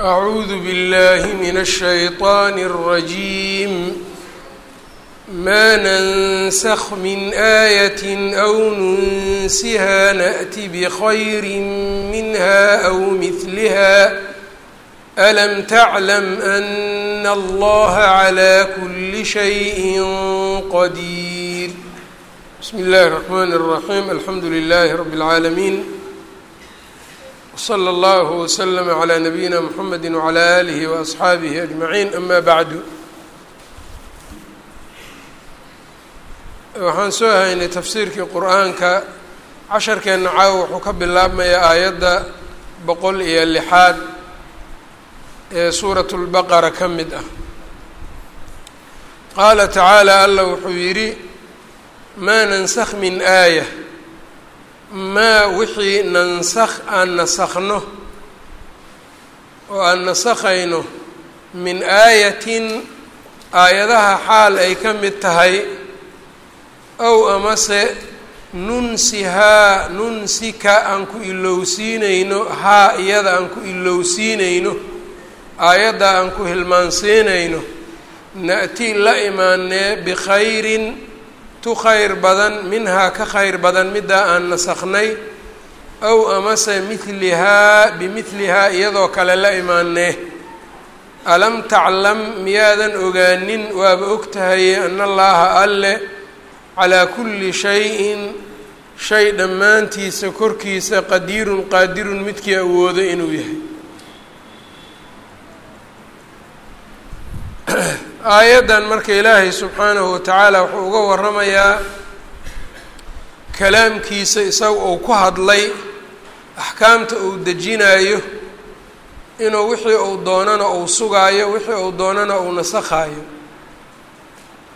أعوذ بالله من الشيطان الرجيم ما ننسخ من آية أو ننسها نأت بخير منها أو مثلها ألم تعلم أن الله على كل شيء قدير بسم الله الرحمن الرحيم الحمد لله رب العالمين وصلى الله وسلم على نبيina mحamedi وعlى آlihi وأصxaabihi أجمaعين أma bعdu waxaan soo haynay tafsiirkii qur'aanka casharkeenna caawa wuxuu ka bilaabmayaa aayadda boqol iyo lixaad ee suuraة الbaqara ka mid ah qaala tacaalى alla wuxuu yidhi maa nansakh min aayة maa wixii nansakh aan nasakhno oo aan nasakhayno min aayatin aayadaha xaal ay ka mid tahay ow amase nunsihaa nunsika aan ku ilowsiinayno haa iyada aan ku ilowsiinayno aayadda aan ku hilmaansiinayno na-ti la imaanee bikhayrin tu khayr badan minhaa ka khayr badan middaa aan nasakhnay ow amase midlihaa bimidlihaa iyadoo kale la imaanee alam taclam miyaadan ogaanin waaba og tahaye allaaha alle calaa kulli shayin shay dhammaantiisa korkiisa qadiirun qaadirun midkii awoodo inuu yahay aayaddan marka ilaahay subxaanahu watacaala wuxuu uga waramayaa kalaamkiisa isaga uu ku hadlay axkaamta uu dejinaayo inuu wixii uu doonana uu sugaayo wixii uu doonana uu nasakhaayo.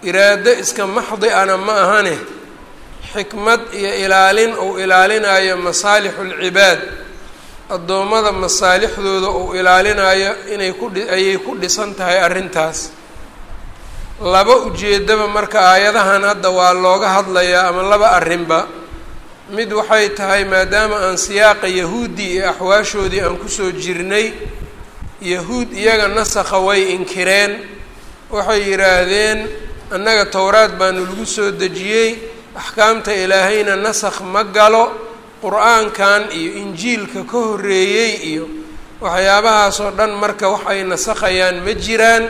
Iraado iska maxdi ana ma ahane xikmad iyo ilaalin uu ilaalinayo masaalixulcibaad addoommada masaalixdooda uu ilaalinayo inay ku ayay ku dhisan tahay arrintaas laba ujeedaba marka aayadahan hadda waa looga hadlayaa ama laba arrinba mid waxay tahay maadaama aan siyaaqa yahuudi iyo axwaashoodii aan ku soo jirnay yahuud iyaga nasakha way inkireen. Waxay yidhaahdeen annaga towraad baanu lagu soo dejiyey axkaamta ilaahayna nasakh ma galo qur'aankan iyo injiilka ka horreeyey iyo waxyaabahaasoo dhan marka wax ay nasakhayaan ma jiraan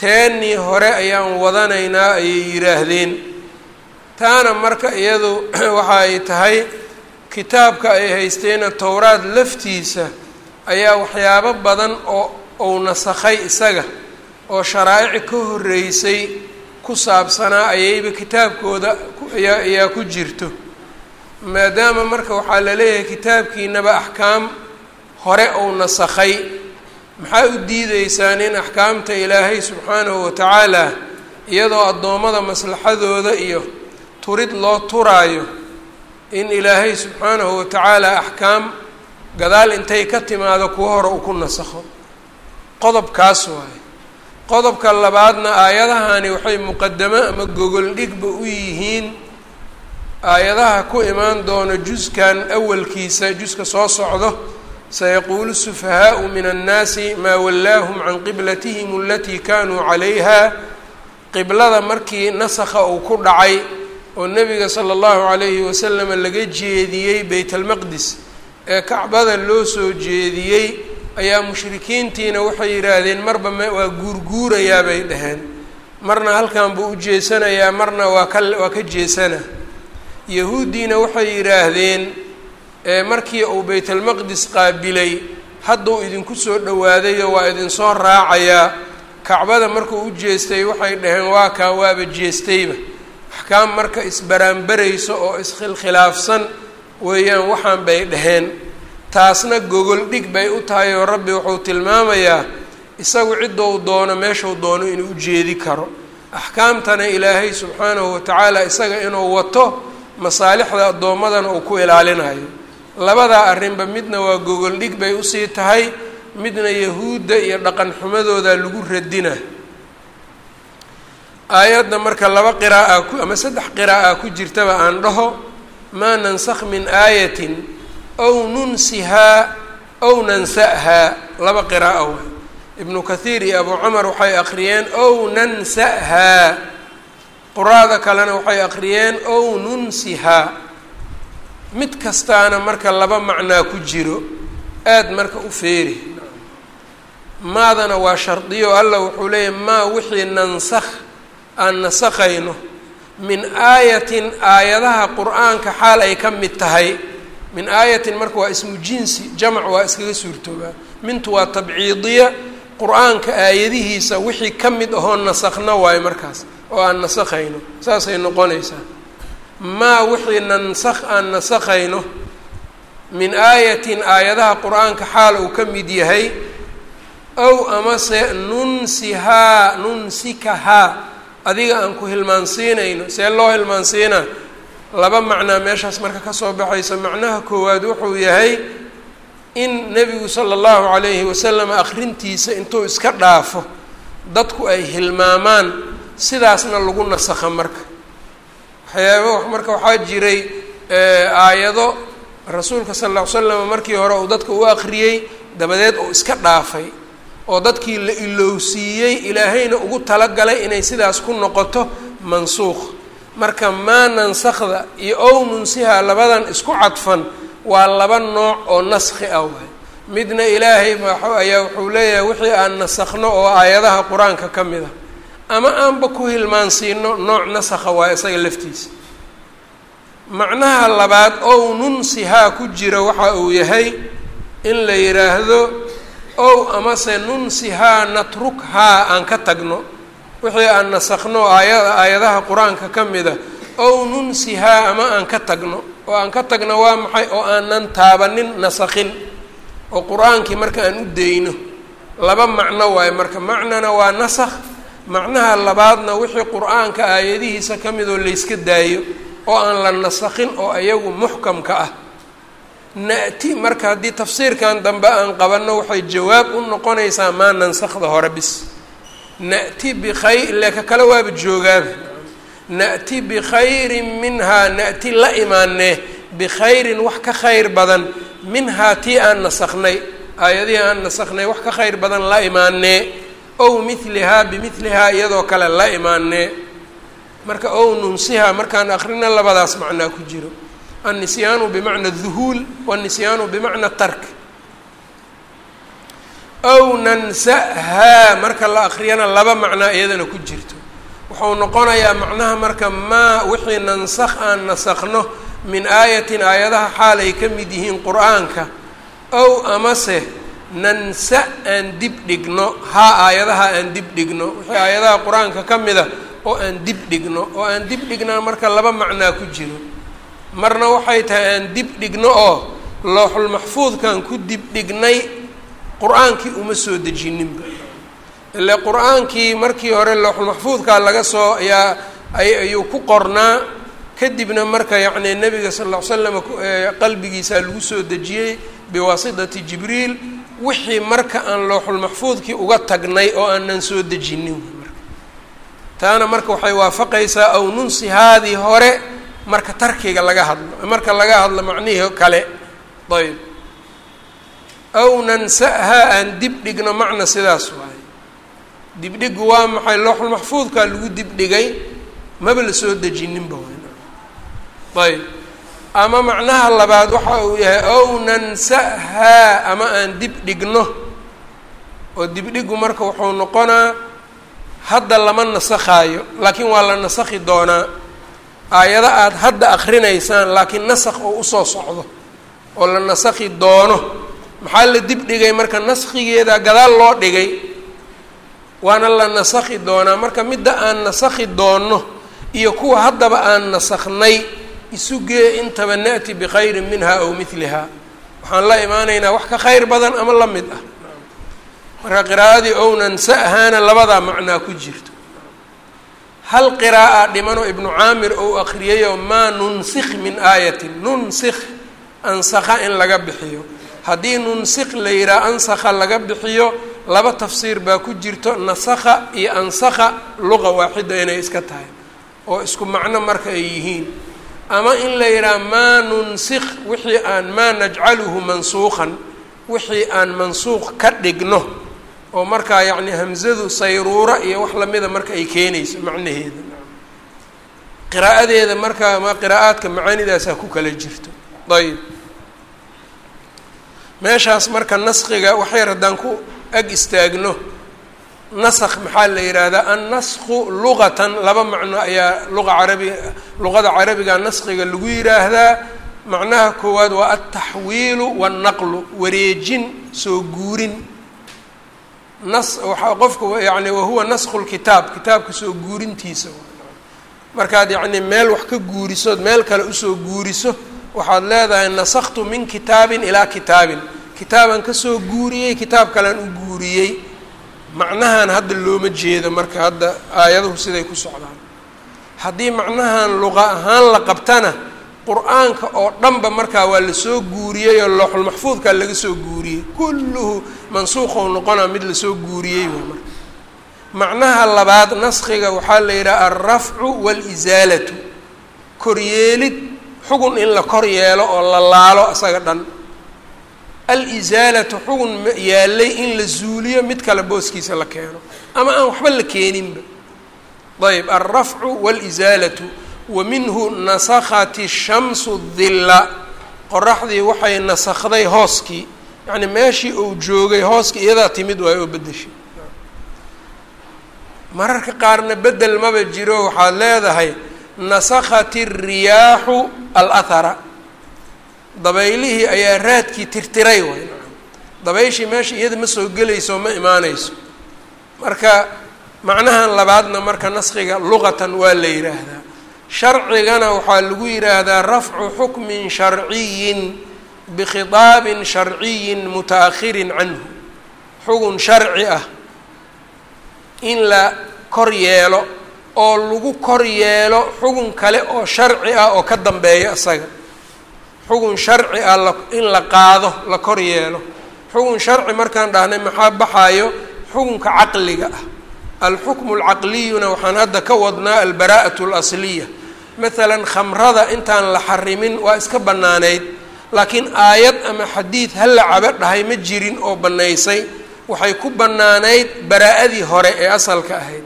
teennii hore ayaan wadanaynaa ayay yidhaahdeen. Taana marka iyadu waxa ay tahay kitaabka ay haysteena towraad laftiisa ayaa waxyaabo badan oo uu nasakhay isaga oo sharaa'ic ka horreysay ku saabsanaa ayayba kitaabkooda ayaa ayaa ku jirto. Maadaama marka waxaa la leeyahay kitaabkiinaba axkaam hore uu nasakhay maxaa u diideysaan in axkaamta ilaahay subxaanahu watacaala iyadoo addoommada maslaxadooda iyo turid loo turaayo in ilaahay subxaanahu watacaala axkaam gadaal intay ka timaado kuwo hore uu ku nasakho? Qodobkaas waaye. Qodobka labaadna aayadahani waxay muqadamo ama gogol dhigba u yihiin aayadaha ku imaan doono juskan awalkiisa juska soo socdo sayaquulu sufahaau min annaasi maa wallaahum can qiblatihim alatii kaanuu calayha qiblada markii nasakha uu ku dhacay oo nebiga sala allahu calayhi wasalama laga jeediyey beyt almaqdis ee kacbada loo soo jeediyey ayaa mushrikiintiina waxay yidhaahdeen marba waa guurguurayaa bay dhaheen marna halkan buu u jeesanayaa marna waa ka waa ka jeesana yahuuddiina waxay yidhaahdeen markii uu baytalmaqdis qaabilay hadduu idinku soo dhowaadayo waa idin soo raacayaa kacbada markuu u jeestay waxay dhaheen waa kaa waaba jeestayba. Axkaam marka isbaraanbarayso oo iskhilkhilaafsan weeyaan waxaan bay dhaheen. Taasna gogol dhig bay u tahay oo rabbi wuxuu tilmaamayaa isagu ciddou doono meeshuu doono inuu u jeedi karo. Axkaamtana ilaahay subxaanahu watacaala isaga inuu wato masaalixda addoommadana uu ku ilaalinayo labadaa arrinba midna waa gogol dhig bay u sii tahay midna yahuudda iyo dhaqan xumadooda lagu radina aayadda marka laba qira'a ku ama saddex qira'a ku jirtaba aan dhaho maa nansakh min aayatin ow nunsihaa ow nansahaa laba qiraa'o waay. Ibnu kathiir iyo abu camar waxay akhriyeen ow nansahaa quraada kalena waxay akhriyeen ow nunsihaa mid kastaana marka laba macnaa ku jiro aada marka u feeri. Maadana waa shardiyo allah wuxuu leeyahy maa wixii nansakh aan nasakhayno min aayatin aayadaha qur'aanka xaal ay ka mid tahay. Min aayatin marka waa ismu jinsi jamac waa iskaga suurtoobaa. Mintu waa tabciidiya qur'aanka aayadihiisa wixii ka mid ahoo nasakhna waayo markaas oo aan nasakhayno saasay noqonaysaa maa wixii nansakh aan nasakhayno min aayatin aayadaha qur'aanka xaal uu ka mid yahay ow amase nunsihaa nunsikahaa adiga aan ku hilmaansiinayno. See loo hilmaansiinaa laba macnaa meeshaas marka ka soo baxaysa. Macnaha koowaad wuxuu yahay in nebigu sala allahu calayhi wasalam akhrintiisa intuu iska dhaafo dadku ay hilmaamaan sidaasna lagu nasakha marka waxyaaba marka waxaa jiray aayado rasuulka sal lla ly slam markii hore uu dadka u akhriyey dabadeed uu iska dhaafay oo dadkii la ilowsiiyey ilaahayna ugu talagalay inay sidaas ku noqoto mansuuq marka maa nansakda iyo ow nunsiha labadan isku cadfan waa laba nooc oo naskhi ah midna ilaahay ayaa wuxuu leeyahay wixii aan nasakhno oo aayadaha qur'aanka ka mid a ama aanba ku hilmaansiino nooc nasakha waa isaga laftiisa. Macnaha labaad ow nunsihaa ku jira waxa uu yahay in la yidhaahdo ow amase nunsihaa natrukhaa aan ka tagno. Wixii aan nasakhno aaya aayadaha qur'aanka ka mida ow nunsihaa ama aan ka tagno. Oo aan ka tagno waa maxay? Oo aanan taabanin nasakhin. Oo qur'aankii marka aan u dayno laba macno waayo marka macnana waa nasakh macnaha labaadna wixii qur'aanka aayadihiisa ka midoo layska daayo oo aan la nasakhin oo ayagu muxkamka ah. Na-ti marka haddii tafsiirkan dambe aan qabanno waxay jawaab u noqonaysaa maa nansakhda hore bis. Na-ti bikhayr ile ka kale waaba joogaaba na-ti bikhayrin minhaa na-ti la imaanee bikhayrin wax ka khayr badan. Minhaa tii aan nasakhnay aayadihii aan nasakhnay wax ka khayr badan la imaanee ow milihaa bimilihaa iyadoo kale la imaanee marka ow nunsiha markaan akrina labadaas macnaa ku jiro. Annisyaanu bimacna duhuul wanisyaanu bimacna tark. Ow nansahaa marka la akriyana laba macnaa iyadana ku jirto. Wuxuu noqonayaa macnaha marka maa wixii nansakh aan nasakhno min aayatin aayadaha xaal ay ka mid yihiin qur'aanka. Ow amase nansa aan dib dhigno haa aayadaha aan dib dhigno wixii aayadaha qur'aanka ka mida oo aan dib dhigno oo aan dib dhignaa marka laba macnaa ku jiro. Marna waxay tahay aan dib dhigno oo looxulmaxfuudkan ku dib dhignay qur'aankii uma soo dejininba ile qur'aankii markii hore looxulmaxfuudkaa laga soo ayaa ayuu ku qornaa kadibna marka yacni nebiga sal ll ly slam qalbigiisaa lagu soo dejiyey biwaasitati jibriil wixii marka aan looxulmaxfuudkii uga tagnay oo aanan soo dejinin marka. Taana marka waxay waafaqaysaa aw nunsihaadii hore marka tarkiga laga hadlo marka laga hadlo macnihii kale. Ayb aw nansahaa aan dib dhigno macna sidaas waaye. Dibdhigu waa maxay? Looxulmaxfuudkaa lagu dibdhigay maba la soo dejininba ayb ama macnaha labaad waxa uu yahay ow nansahaa ama aan dib dhigno. Oo dibdhigu marka wuxuu noqonaa hadda lama nasakhaayo laakiin waa la nasakhi doonaa. Aayado aada hadda akrinaysaan laakiin nasakh oo u soo socdo oo la nasakhi doono. Maxaa la dib dhigay? Marka naskhigeeda gadaal loo dhigay waana la nasakhi doonaa. Marka midda aan nasakhi doonno iyo kuwa haddaba aan nasakhnay isugee intaba na'ti bikhayrin minha aw miliha waxaan la imaanaynaa wax ka khayr badan ama la mid ah. Marka qiraa'adii ow nansahaana labadaa macnaa ku jirto. Hal qiraa'a dhimano ibnu caamir ou akriyayoo maa nunsikh min aayatin. Nunsikh ansakha in laga bixiyo. Haddii nunsikh la yidhaha ansakha laga bixiyo laba tafsiir baa ku jirto nasakha iyo ansakha luqa waaxida inay iska tahay oo isku macno marka ay yihiin ama in la yidhaha maa nunsikh wixii aan maa najcaluhu mansuuqan wixii aan mansuuq ka dhigno oo markaa yacni hamzadu sayruura iyo wax lamida marka ay keenayso macnaheeda qiraa'adeeda markaa ma qiraa'aadka macaanidaasaa ku kala jirto. Ayb meeshaas marka naskiga waxyar haddaan ku ag istaagno nask maxaa la yidhaahdaa? Annasku luqatan laba macno ayaa luqa carabiga luqada carabiga naskiga lagu yidhaahdaa. Macnaha koowaad waa altaxwiilu waannaqlu wareejin soo guurin. Nas waxaa qofka yani wahuwa nasku lkitaab kitaabka soo guurintiisa. Markaad yacni meel wax ka guurisood meel kale u soo guuriso waxaad leedahay nasaktu min kitaabin ilaa kitaabin. Kitaabaan ka soo guuriyey kitaab kalean u guuriyey macnahan hadda looma jeedo marka hadda aayaduhu siday ku socdaan. Haddii macnahan luqa ahaan la qabtana qur'aanka oo dhanba markaa waa la soo guuriyey oo looxulmaxfuudkaa laga soo guuriyey. Kulluhu mansuuqou noqonaa mid la soo guuriyey waa marka. Macnaha labaad naskiga waxaa la yidhaha alrafcu waalisaalatu koryeelid xugun in la kor yeelo oo la laalo isaga dhan alisaalatu xugun yaallay in la zuuliyo mid kale booskiisa la keeno. Ama aan waxba la keeninba. Ayb alrafcu waalisaalatu wa minhu nasakhati shamsu dilla qoraxdii waxay nasakday hooskii yacni meeshii uu joogay hooskii iyadaa timid waay oo beddeshay. Mararka qaarna bedel maba jiro waxaad leedahay nasakhat iriyaaxu alahara dabaylihii ayaa raadkii tirtiray waay. Dabayshii meesha iyada ma soo gelayso ma imaanayso. Marka macnahan labaadna marka naskiga luqatan waa la yidhaahdaa sharcigana waxaa lagu yidhaahdaa rafcu xukmin sharciyin bikhitaabin sharciyin muta-akhirin canhu. Xugun sharci ah in la kor yeelo oo lagu kor yeelo xugun kale oo sharci ah oo ka dambeeya isaga xugun sharci ah in la qaado la kor yeelo. Xugun sharci markaan dhahnay maxaa baxaayo? Xukunka caqliga ah. Alxukmu alcaqliyuna waxaan hadda ka wadnaa albaraa'atu alasliya. Maalan khamrada intaan la xarimin waa iska bannaaneyd laakiin aayad ama xadiid hala cabo dhahay ma jirin oo bannaysay. Waxay ku bannaanayd baraa-adii hore ee asalka ahayd.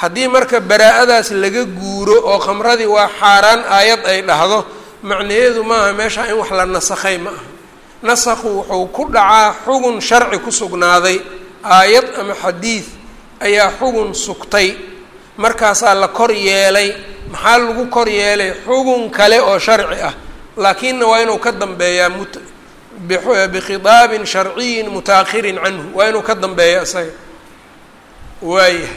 Haddii marka baraa-adaas laga guuro oo khamradii waa xaaraan aayad ay dhahdo macnaheedu maaha meesha in wax la nasakhay ma aha nasakhu wuxuu ku dhacaa xugun sharci ku sugnaaday. Aayad ama xadiid ayaa xugun sugtay. Markaasaa la kor yeelay. Maxaa lagu kor yeelay? Xugun kale oo sharci ah. Laakiinna waa inuu ka dambeeyaa mut bikhitaabin sharciyin muta-akhirin canhu. Waa inuu ka dambeeya isaga. Waayahay.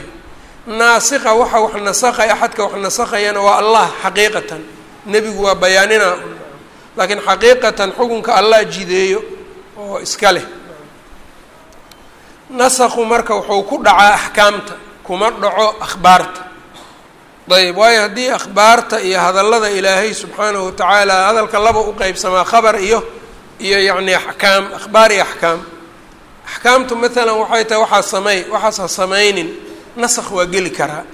Naasika waxa wax nasakhay axadka wax nasakhayana waa allah xaqiiqatan nebigu waa bayaanina laakiin xaqiiqatan xukunka allah jideeyo oo iska leh. Nasakhu marka wuxuu ku dhacaa axkaamta kuma dhaco akhbaarta. Ayb waayo haddii akhbaarta iyo hadallada ilaahay subxaanahu watacaala hadalka laba u qeybsamaa khabar iyo iyo yacni axkaam akhbaar iyo axkaam. Axkaamtu maalan waxay tahay waxaa sameey waxaas ha samaynin nasakh waa geli karaa.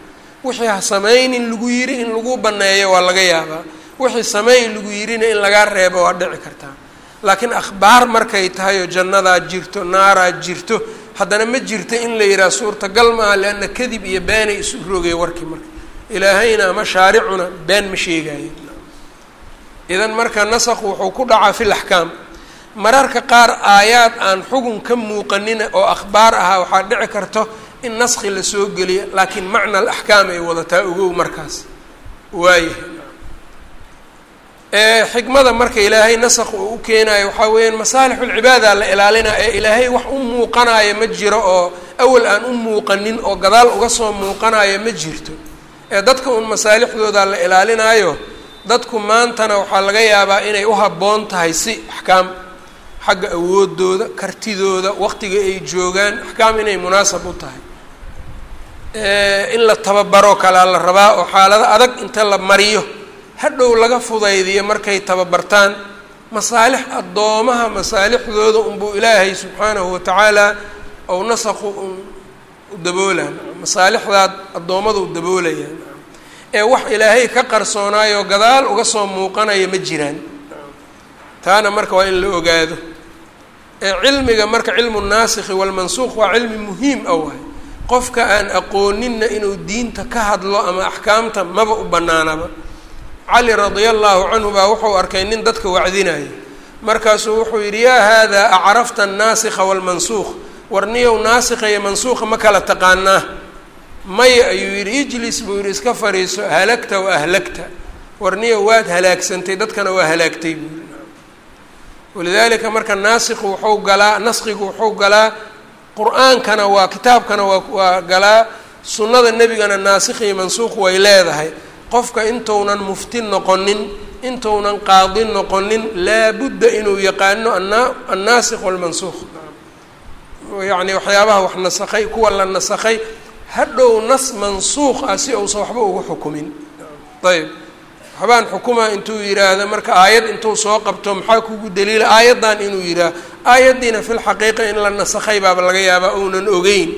Wixii ha samaynin lagu yiri in lagu banneeyo waa laga yaabaa wixii sameey lagu yirina in lagaa reebo waa dhici kartaa laakiin akhbaar markay tahay oo jannadaa jirto naaraa jirto haddana ma jirto in la yidhaha suurtagal maaha leanna kadib iyo beenay isu rogay warkii marka. Ilaahayna ama shaaricuna been ma sheegaayo idan marka nasakhu wuxuu ku dhacaa fi laxkaam mararka qaar aayaad aan xugun ka muuqanina oo akhbaar ahaa waxaa dhici karto in naskhi la soo geliyo laakiin macna alaxkaam ay wadataa ogow markaas. Waayahay xikmada marka ilaahay nasakh uu u keenayo waxaa weeyaan masaalix ulcibaada la ilaalina ee ilaahay wax u muuqanayo ma jiro oo awal aan u muuqanin oo gadaal uga soo muuqanayo ma jirto. Ee dadka un masaalixdooda la ilaalinaayo dadku maantana waxaa laga yaabaa inay u habboon tahay si axkaam xagga awoodooda kartidooda waqtiga ay joogaan axkaam inay munaasab u tahay. In la tababaro kalaa la rabaa oo xaalado adag inta la mariyo hadhow laga fudaydiyo markay tababartaan masaalix addoomaha masaalixdooda unbuu ilaahay subxaanahu watacaala ou nasaqu un daboolaan masaalixdaad addoommadu daboolayaan. Ee wax ilaahay ka qarsoonaayoo gadaal uga soo muuqanaya ma jiraan. Taana marka waa in la ogaado. Cilmiga marka cilmu naasikhi walmansuuq waa cilmi muhiim a waay. Qofka aan aqooninna inuu diinta ka hadlo ama axkaamta maba u banaanaba cali radia allahu canhu baa wuxuu arkay nin dadka wacdinayo markaasuu wuxuu yidhi yaa haadaa acrafta annaasikha walmansuuq warniyow naasikha iyo mansuuqa ma kala taqaanaa. Maya ayuu yidhi ijlis buu yidhi iska fariiso halagta wa ahlagta. Warniyow waad halaagsantay dadkana waa halaagtay buu yidhi. Walidaalika marka naasikhu wuxuu galaa naskigu wuxuu galaa qur'aankana waa kitaabkana waa waa galaa sunnada nebigana naasikh iyo mansuuq way leedahay qofka intuunan mufti noqonin intuunan qaadi noqonin laabudda inuu yaqaano ana annaasikh walmansuuq yacni waxyaabaha wax nasakhay kuwa la nasakhay hadhow nas mansuuq ah si uusan waxba ugu xukumin. Ayb. Waxbaan xukuma intuu yidhaahdo marka aayad intuu soo qabto maxaa kugu daliila? Aayaddan inuu yidhaah aayaddiina fi lxaqiiqa in la nasakhay baaba laga yaabaa ounan ogeyn.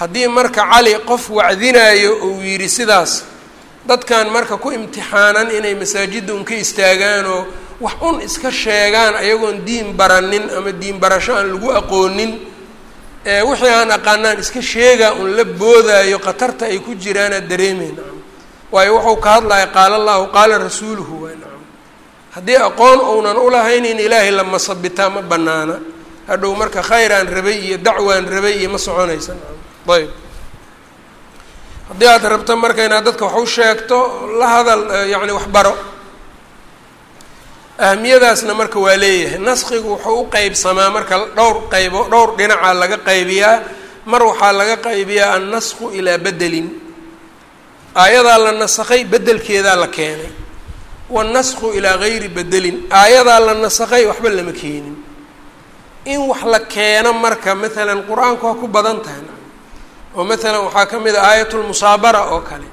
Haddii marka cali qof wacdinaayo uu yidhi sidaas dadkan marka ku imtixaanan inay masaajidda un ka istaagaan oo wax un iska sheegaan ayagoon diin baranin ama diin barasho aan lagu aqoonin wixii aan aqaanaan iska sheegaa un la boodaayo khatarta ay ku jiraanaad dareemeyn waayo wuxuu ka hadlaya qaala allahu qaala rasuuluhu waa nacam haddii aqoon ounan ulahayn in ilaahay la masabitaa ma banaana hadhow marka khayraan rabay iyo dacwaan rabay iyo ma soconaysa ayb haddii aad rabto marka inaad dadka wax u sheegto la hadal yacni waxbaro ahmiyadaasna marka waa leeyahay. Naskigu wuxuu u qeybsamaa marka dhowr qaybo dhowr dhinacaa laga qaybiyaa. Mar waxaa laga qaybiyaa annasku ilaa bedelin aayadaa la nasakhay bedelkeedaa la keenay. Wannasku ilaa gayri bedelin aayadaa la nasakhay waxba lama keenin. In wax la keeno marka maalan qur'aanku waa ku badan tahay oo maalan waxaa ka mid a aayatulmusaabara oo kale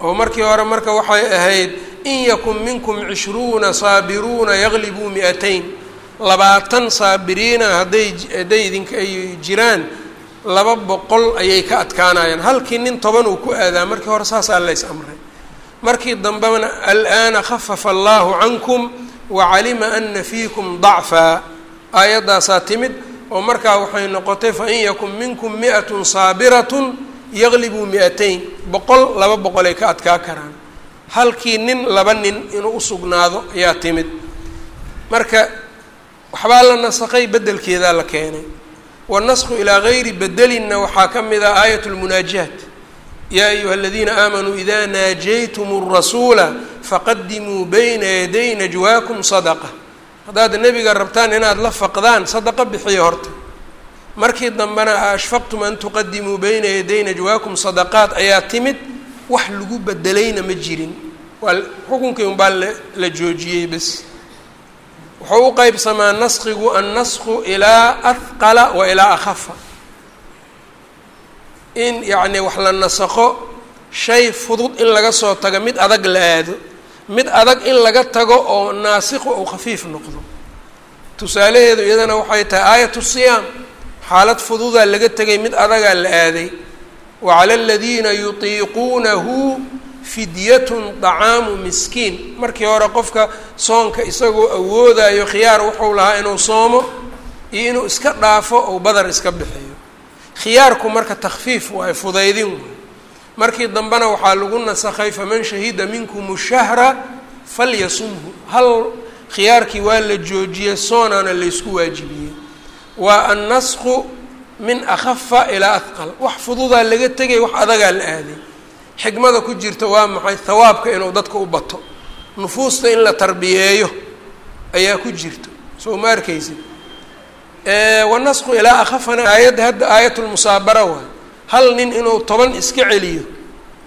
oo markii hore marka waxay ahayd in yakun minkum cishruuna saabiruuna yaglibuu mi-atayn. Labaatan saabiriina hadday hadday idinka ay jiraan laba boqol ayay ka adkaanayaan. Halkii nin toban uu ku aadaa markii hore saasaa lays amray. Markii dambena al'aana khafafa allahu cankum wacalima ana fiikum dacfaa. Aayaddaasaa timid oo markaa waxay noqotay fain yakun minkum mi'atun saabiratun yaglibuu mi-atayn boqol laba boqol ay ka adkaa karaan. Halkii nin laba nin inuu usugnaado ayaa timid. Marka waxbaa la nasakay bedelkeedaa la keenay. Wannasku ilaa gayri bedelinna waxaa ka mid ah aayat lmunaajaat yaa ayuha aladiina aamanuu ida naajaytum الrasuula faqadimuu bayna yaday najwaakum sadaqa haddaad nebiga rabtaan inaad la faqdaan sadaqa bixiya horta. Markii dambena ashfaqtum an tuqadimuu bayna yaday najwaakum sadaqaat ayaa timid wax lagu bedelayna ma jirin. Waa xukunkii unbaa la joojiyey bes. Wuxuu u qeybsamaa naskigu annasku ilaa ahqala wa ilaa akhafa. In yacni wax la nasakho shay fudud in laga soo tago mid adag la aado mid adag in laga tago oo naasikhu ou khafiif noqdo. Tusaalaheedu iyadana waxay tahay aayatu siyaam xaalad fududaa laga tegay mid adagaa la aaday. Wa cala aladiina yutiiquunahu fidyatun dacaamu miskiin. Markii hore qofka soonka isagoo awoodayo khiyaar wuxuu lahaa inuu soomo iyo inuu iska dhaafo ou badar iska bixiyo. Khiyaarku marka takfiif waayo fudaydin waay markii dambena waxaa lagu nasakhay faman shahida minkum shahra falyasumhu. Hal khiyaarkii waa la joojiyey soonaana laysku waajibiyey. Waa annasku min akhafa ilaa ahqal wax fududaa laga tegay wax adagaa la aaday. Xikmada ku jirta waa maxay? Hawaabka inuu dadka u bato. Nufuusta in la tarbiyeeyo ayaa ku jirta. Soo ma arkaysid? Wanasku ilaa akhafana. Aayadda hadda aayatulmusaabara waay hal nin inuu toban iska celiyo?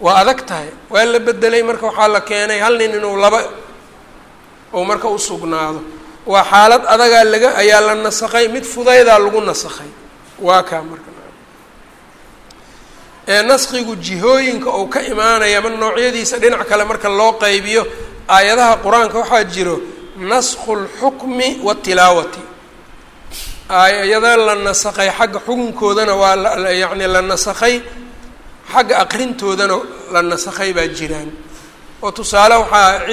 Waa adag tahay. Waa la bedelay marka waxaa la keenay hal nin inuu laba ou marka usugnaado waa xaalad adagaa laga ayaa la nasakhay mid fudaydaa lagu nasakhay waa kaa marka. Naskigu jihooyinka uu ka imaanaya ma noocyadiisa dhinac kale marka loo qaybiyo? Aayadaha qur'aanka waxaa jiro naskhu lxukmi watilaawati aayada la nasakhay xagga xukunkoodana waa yacni la nasakhay xagga aqrintoodana la nasakhay baa jiraan. Oo tusaale waxaa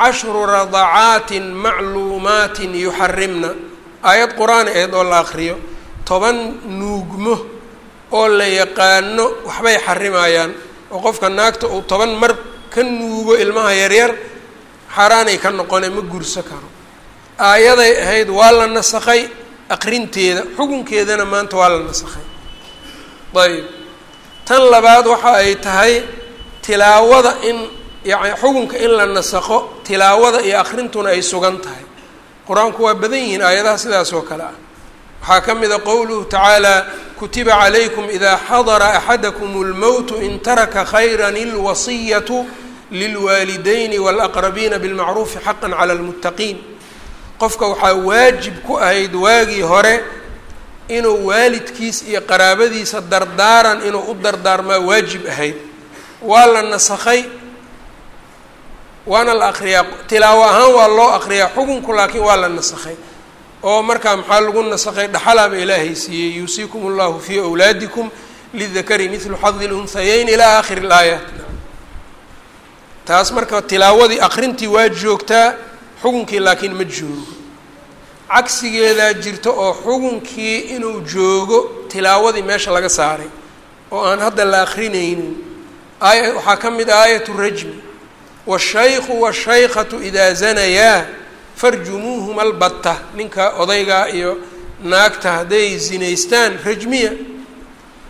cashru radacaatin macluumaatin yuxarimna aayad qur'aan aheed oo la akriyo toban nuugmo oo la yaqaano waxbay xarimayaan oo qofka naagta uu toban mar ka nuugo ilmaha yaryar xaaraanay ka noqone ma guurso karo. Aayaday ahayd waa la nasakhay aqrinteeda xukunkeedana maanta waa la nasakhay ayb tan labaad waxa ay tahay tilaawada in yani xukunka in la nasakho tilaawada iyo aqrintuna ay sugan tahay qur-aanku waa badan yihiin aayadaha sidaas oo kale ah waxaa ka mid a qowluhu tacaala kutiba calaykum idaa xadara axadakum اlmowtu in taraka khayra اlwasiyatu lilwaalidayni wاlaqrabiina bilmacruufi xaqa cala اlmuttaqiin qofka waxaa waajib ku ahayd waagii hore inuu waalidkiis iyo qaraabadiisa dardaaran inuu u dardaarmaa waajib ahayd. Waa la nasakhay waana la akriyaa tilaawo ahaan waa loo akriyaa xukunku laakiin waa la nasakhay. Oo markaa maxaa lagu nasakhay? Dhaxalaaba ilaahay siiyey yuusiikum allahu fii awlaadikum lidakari midlu xadi lunhayeyn ilaa aakhiri laayaat taas marka tilaawadii akrintii waa joogtaa xukunkii laakiin ma joogo. Cagsigeedaa jirta oo xukunkii inuu joogo tilaawadii meesha laga saaray oo aan hadda la akrinaynin aaya waxaa ka mid a aayatu rajmi. Washaykhu washaykhatu idaa zanayaa farjumuuhuma albatta. Ninka odaygaa iyo naagta hadday zinaystaan rajmiya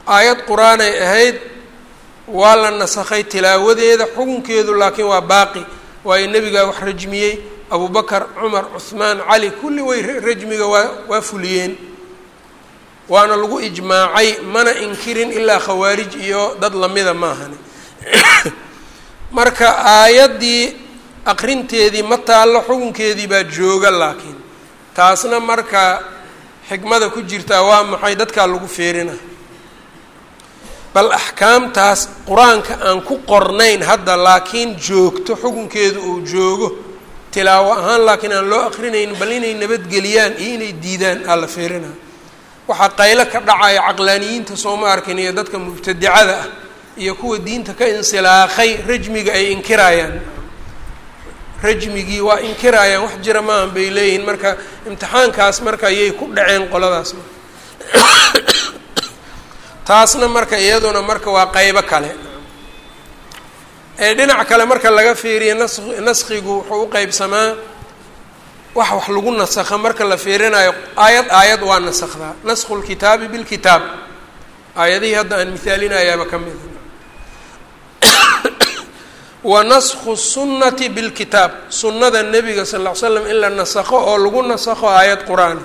aayad qur'aanay ahayd waa la nasakhay tilaawadeeda xukunkeedu laakiin waa baaqi. Waayo nebigaa wax rajmiyey abu bakar cumar cuhmaan cali kulli way rajmiga waa waa fuliyeen. Waana lagu ijmaacay mana inkirin ilaa khawaarij iyo dad lamida maahane marka aayaddii aqrinteedii ma taallo xukunkeedii baa jooga laakiin taasna marka xikmada ku jirtaa waa maxay dadkaa lagu feerina. Bal axkaamtaas qur'aanka aan ku qornayn hadda laakiin joogto xukunkeedu uu joogo tilaawo ahaan laakiin aan loo aqrinaynin bal inay nabadgeliyaan iyo inay diidaan aa la feerina waxaa qaylo ka dhacaya caqlaaniyiinta sooma arkin iyo dadka mubtadicada ah iyo kuwa diinta ka insilaakhay rajmiga ay inkirayaan. Rajmigii waa inkirayaan wax jira maahan bay leeyihiin marka imtixaankaas marka ayay ku dhaceen qoladaas. Taasna marka iyaduna marka waa qeybo kale dhinac kale marka laga fiiriyo nas naskigu wuxuu u qeybsamaa wax wax lagu nasakha marka la fiirinayo aayad aayad waa nasakdaa naskhu lkitaabi bilkitaab aayadihii hadda aan mihaalinayaaba ka mida wa naskhu sunnati bilkitaab sunnada nebiga sal ll slam in la nasakho oo lagu nasakho aayad qur'aani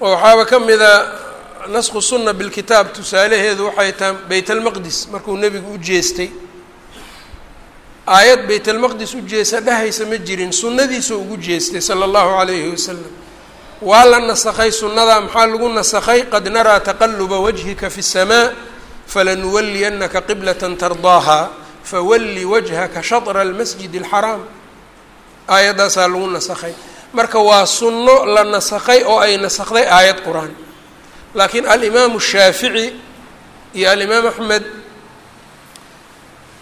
oo waxaaba ka mida naskhu sunna bilkitaab tusaalaheedu waxay tahay bayt almaqdis markuu nebigu u jeestay aayad bayt almaqdis u jeesta dhehaysa ma jirin sunnadiisuu ugu jeestay sala allahu calayhi wasalam waa la nasakhay sunnadaa maxaa lagu nasakhay? Qad naraa taqaluba wajhika fi اsamaa falanuwaliyanaka qiblata tardaaha fawalli wajhaka shatra almasjid alxaraam aayaddaasaa lagu nasakhay. Marka waa sunno la nasakhay oo ay nasakday aayad qur'aan. Laakiin alimaamu shaafici iyo alimaam axmed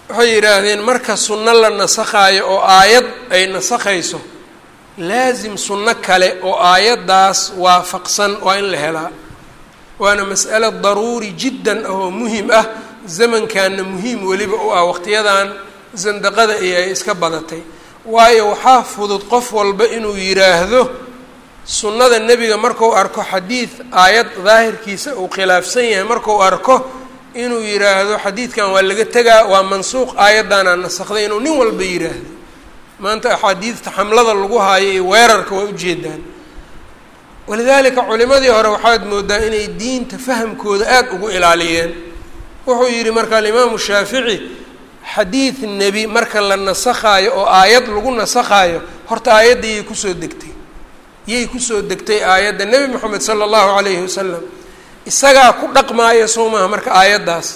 waxay yidhaahdeen marka sunno la nasakhaayo oo aayad ay nasakhayso laasim sunno kale oo aayaddaas waafaqsan waa in la helaa. Waana mas'alo daruuri jiddan ah oo muhiim ah zamankanna muhiim weliba u ah waqtiyadan sandaqada iyo ay iska badatay. Waayo waxaa fudud qof walba inuu yidhaahdo sunnada nebiga marku arko xadiid aayad daahirkiisa uu khilaafsan yahay marku arko inuu yidhaahdo xadiidkan waa laga tegaa waa mansuuq aayaddaanaa nasakday inuu nin walba yidhaahdo maanta axaadiidta xamlada lagu haayo iyo weerarka waa ujeedaan walidaalika culimadii hore waxaad moodaa inay diinta fahamkooda aada ugu ilaaliyeen. Wuxuu yidhi marka alimaamu shaafici xadiid nebi marka la nasakhaayo oo aayad lagu nasakhaayo horta aayadda yay ku soo degtay. Yay ku soo degtay aayadda nebi moxamed sala allahu calayhi wasalam isagaa ku dhaqmaaya soo maaha marka aayaddaas.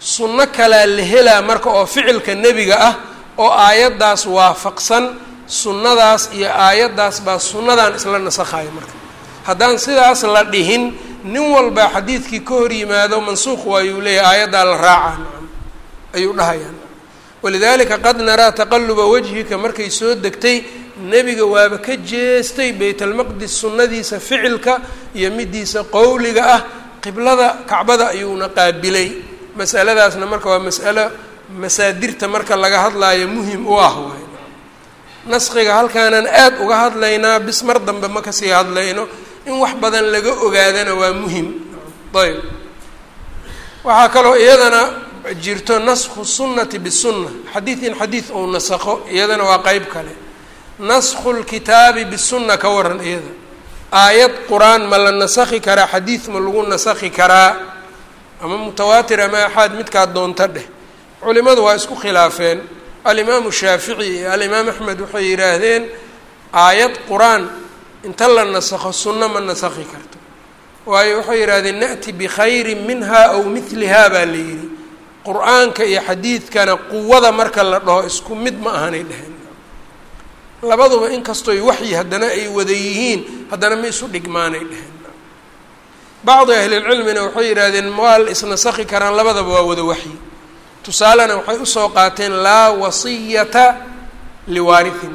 Sunno kalaa la helaa marka oo ficilka nebiga ah oo aayaddaas waafaqsan sunnadaas iyo aayaddaas baa sunnadan isla nasakhaayo marka. Haddaan sidaas la dhihin nin walba xadiidkii ka hor yimaado mansuuq waayuu leeyahay aayaddaa la raacaa nacam ayuu dhahayaa walidaalika qad naraa taqaluba wajhika markay soo degtay nebiga waaba ka jeestay baytalmaqdis sunnadiisa ficilka iyo midiisa qowliga ah qiblada kacbada ayuuna qaabilay. Masaladaasna marka waa mas'alo masaadirta marka laga hadlaayo muhiim u ah waay. Naskiga halkaanaan aada uga hadlaynaa bis mar dambe ma ka sii hadlayno. In wax badan laga ogaadana waa muhiim ayb. Waxaa kaloo iyadana jirto naskhu sunnati bisunna xadiid in xadiid ou nasakho iyadana waa qeyb kale naskhu lkitaabi bisunna ka waran iyada. Aayad qur'aan ma la nasakhi karaa xadiid ma lagu nasakhi karaa ama mutawaatir ama axaad midkaa doonta dheh. Culimadu waa isku khilaafeen. Alimaamu shaafici iyo alimaam axmed waxay yidhaahdeen aayad qur'aan inta la nasakho sunno ma nasakhi karto. Waayo waxay yidhahdeen na'ti bikhayrin minha aw midliha baa la yidhi. Qur'aanka iyo xadiidkana quwada marka la dhaho isku mid ma ahanay dheheen labaduba inkastoy waxyi haddana ay wada yihiin haddana ma isu dhigmaanay dheheen bacdi ahlilcilmina waxay yidhahdeen waa la isnasakhi karaan labadaba waa wada waxyi. Tusaalena waxay u soo qaateen laa wasiyata liwaarihin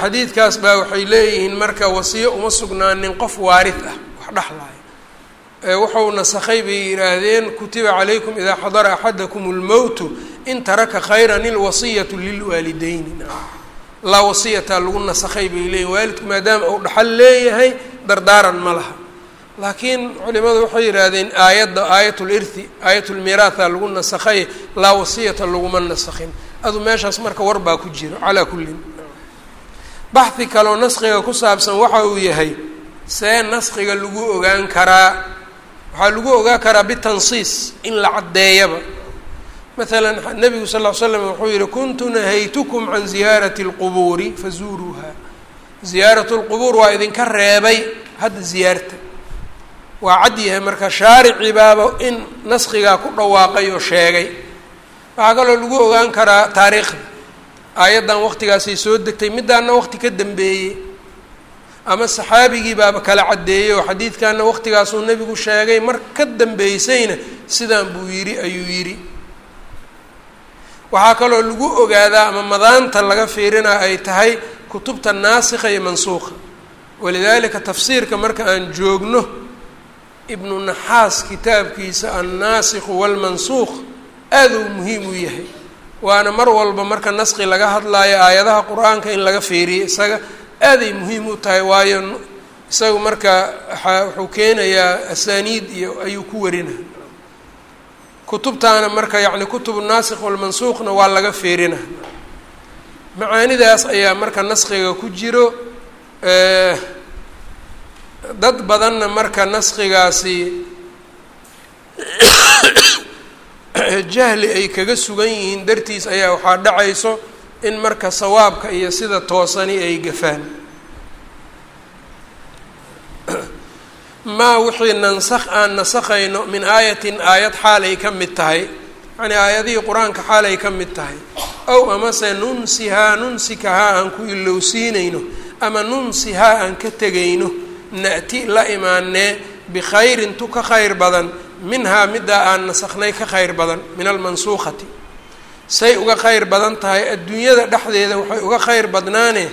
xadiidkaas baa waxay leeyihiin marka wasiyo uma sugnaanin qof waarid ah wax dhexlaaya wuxuu nasakhay bay yidhaahdeen kutiba calaykum idaa xadara axadakum اlmowtu in taraka khayran ilwasiyatu lilwaalideyni laa wasiyata lagu nasakhay bay leeyihiin waalidku maadaama uu dhaxal leeyahay dardaaran ma laha. Laakiin culimadu waxay yidhaahdeen aayadda aayat lirthi aayat lmiraatha lagu nasakhay laa wasiyata laguma nasakhin. Adu meeshaas marka war baa ku jiro calaa kullin baxhi kaloo naskiga ku saabsan waxa uu yahay see naskiga lagu ogaan karaa. Waxaa lagu ogaan karaa bitansiis in la caddeeyaba masalan nabigu sal ly slam wuxuu yihi kuntu nahaytukum can ziyaarati اlqubuuri fazuuruuha ziyaarat lqubuur waa idinka reebay hadda ziyaarta. Waa cad yahay marka shaarici baaba in naskigaa ku dhawaaqay oo sheegay. Waxaa kaloo lagu ogaan karaa taariikhda. Aayaddan waqtigaasay soo degtay middaana waqti ka dambeeyey. Ama saxaabigii baaba kala caddeeyey oo xadiidkanna waqtigaasuu nebigu sheegay mar ka dambeysayna sidaan buu yidhi ayuu yidhi waxaa kaloo lagu ogaadaa ama madaanta laga fiirinaa ay tahay kutubta naasikha iyo mansuuqa. Walidaalika tafsiirka marka aan joogno ibnu naxaas kitaabkiisa annaasikhu walmansuuq aad uu muhiim u yahay. Waana mar walba marka naski laga hadlaayo aayadaha qur'aanka in laga fiiriyo isaga aaday muhiim u tahay waayo isagu marka wuxuu keenayaa asaaniid iyo ayuu ku warina kutubtaana marka yacni kutubu naasikh walmansuuqna waa laga fiirina macaanidaas ayaa marka naskiga ku jiro dad badanna marka naskigaasi jahli ay kaga sugan yihiin dartiis ayaa waxaa dhacayso in marka sawaabka iyo sida toosani ay gafaan maa wixii nansakh aan nasakhayno min aayatin aayad xaalay ka mid tahay. Yacnii aayadihii qur'aanka xaalay ka mid tahay. Ow amase nunsihaa nunsikahaa aan ku ilowsiinayno ama nunsihaa aan ka tegayno na'ti la imaanee bikhayrin tu ka khayr badan minhaa middaa aan nasakhnay ka khayr badan min almansuukhati say uga khayr badan tahay adduunyada dhexdeeda waxay uga khayr badnaane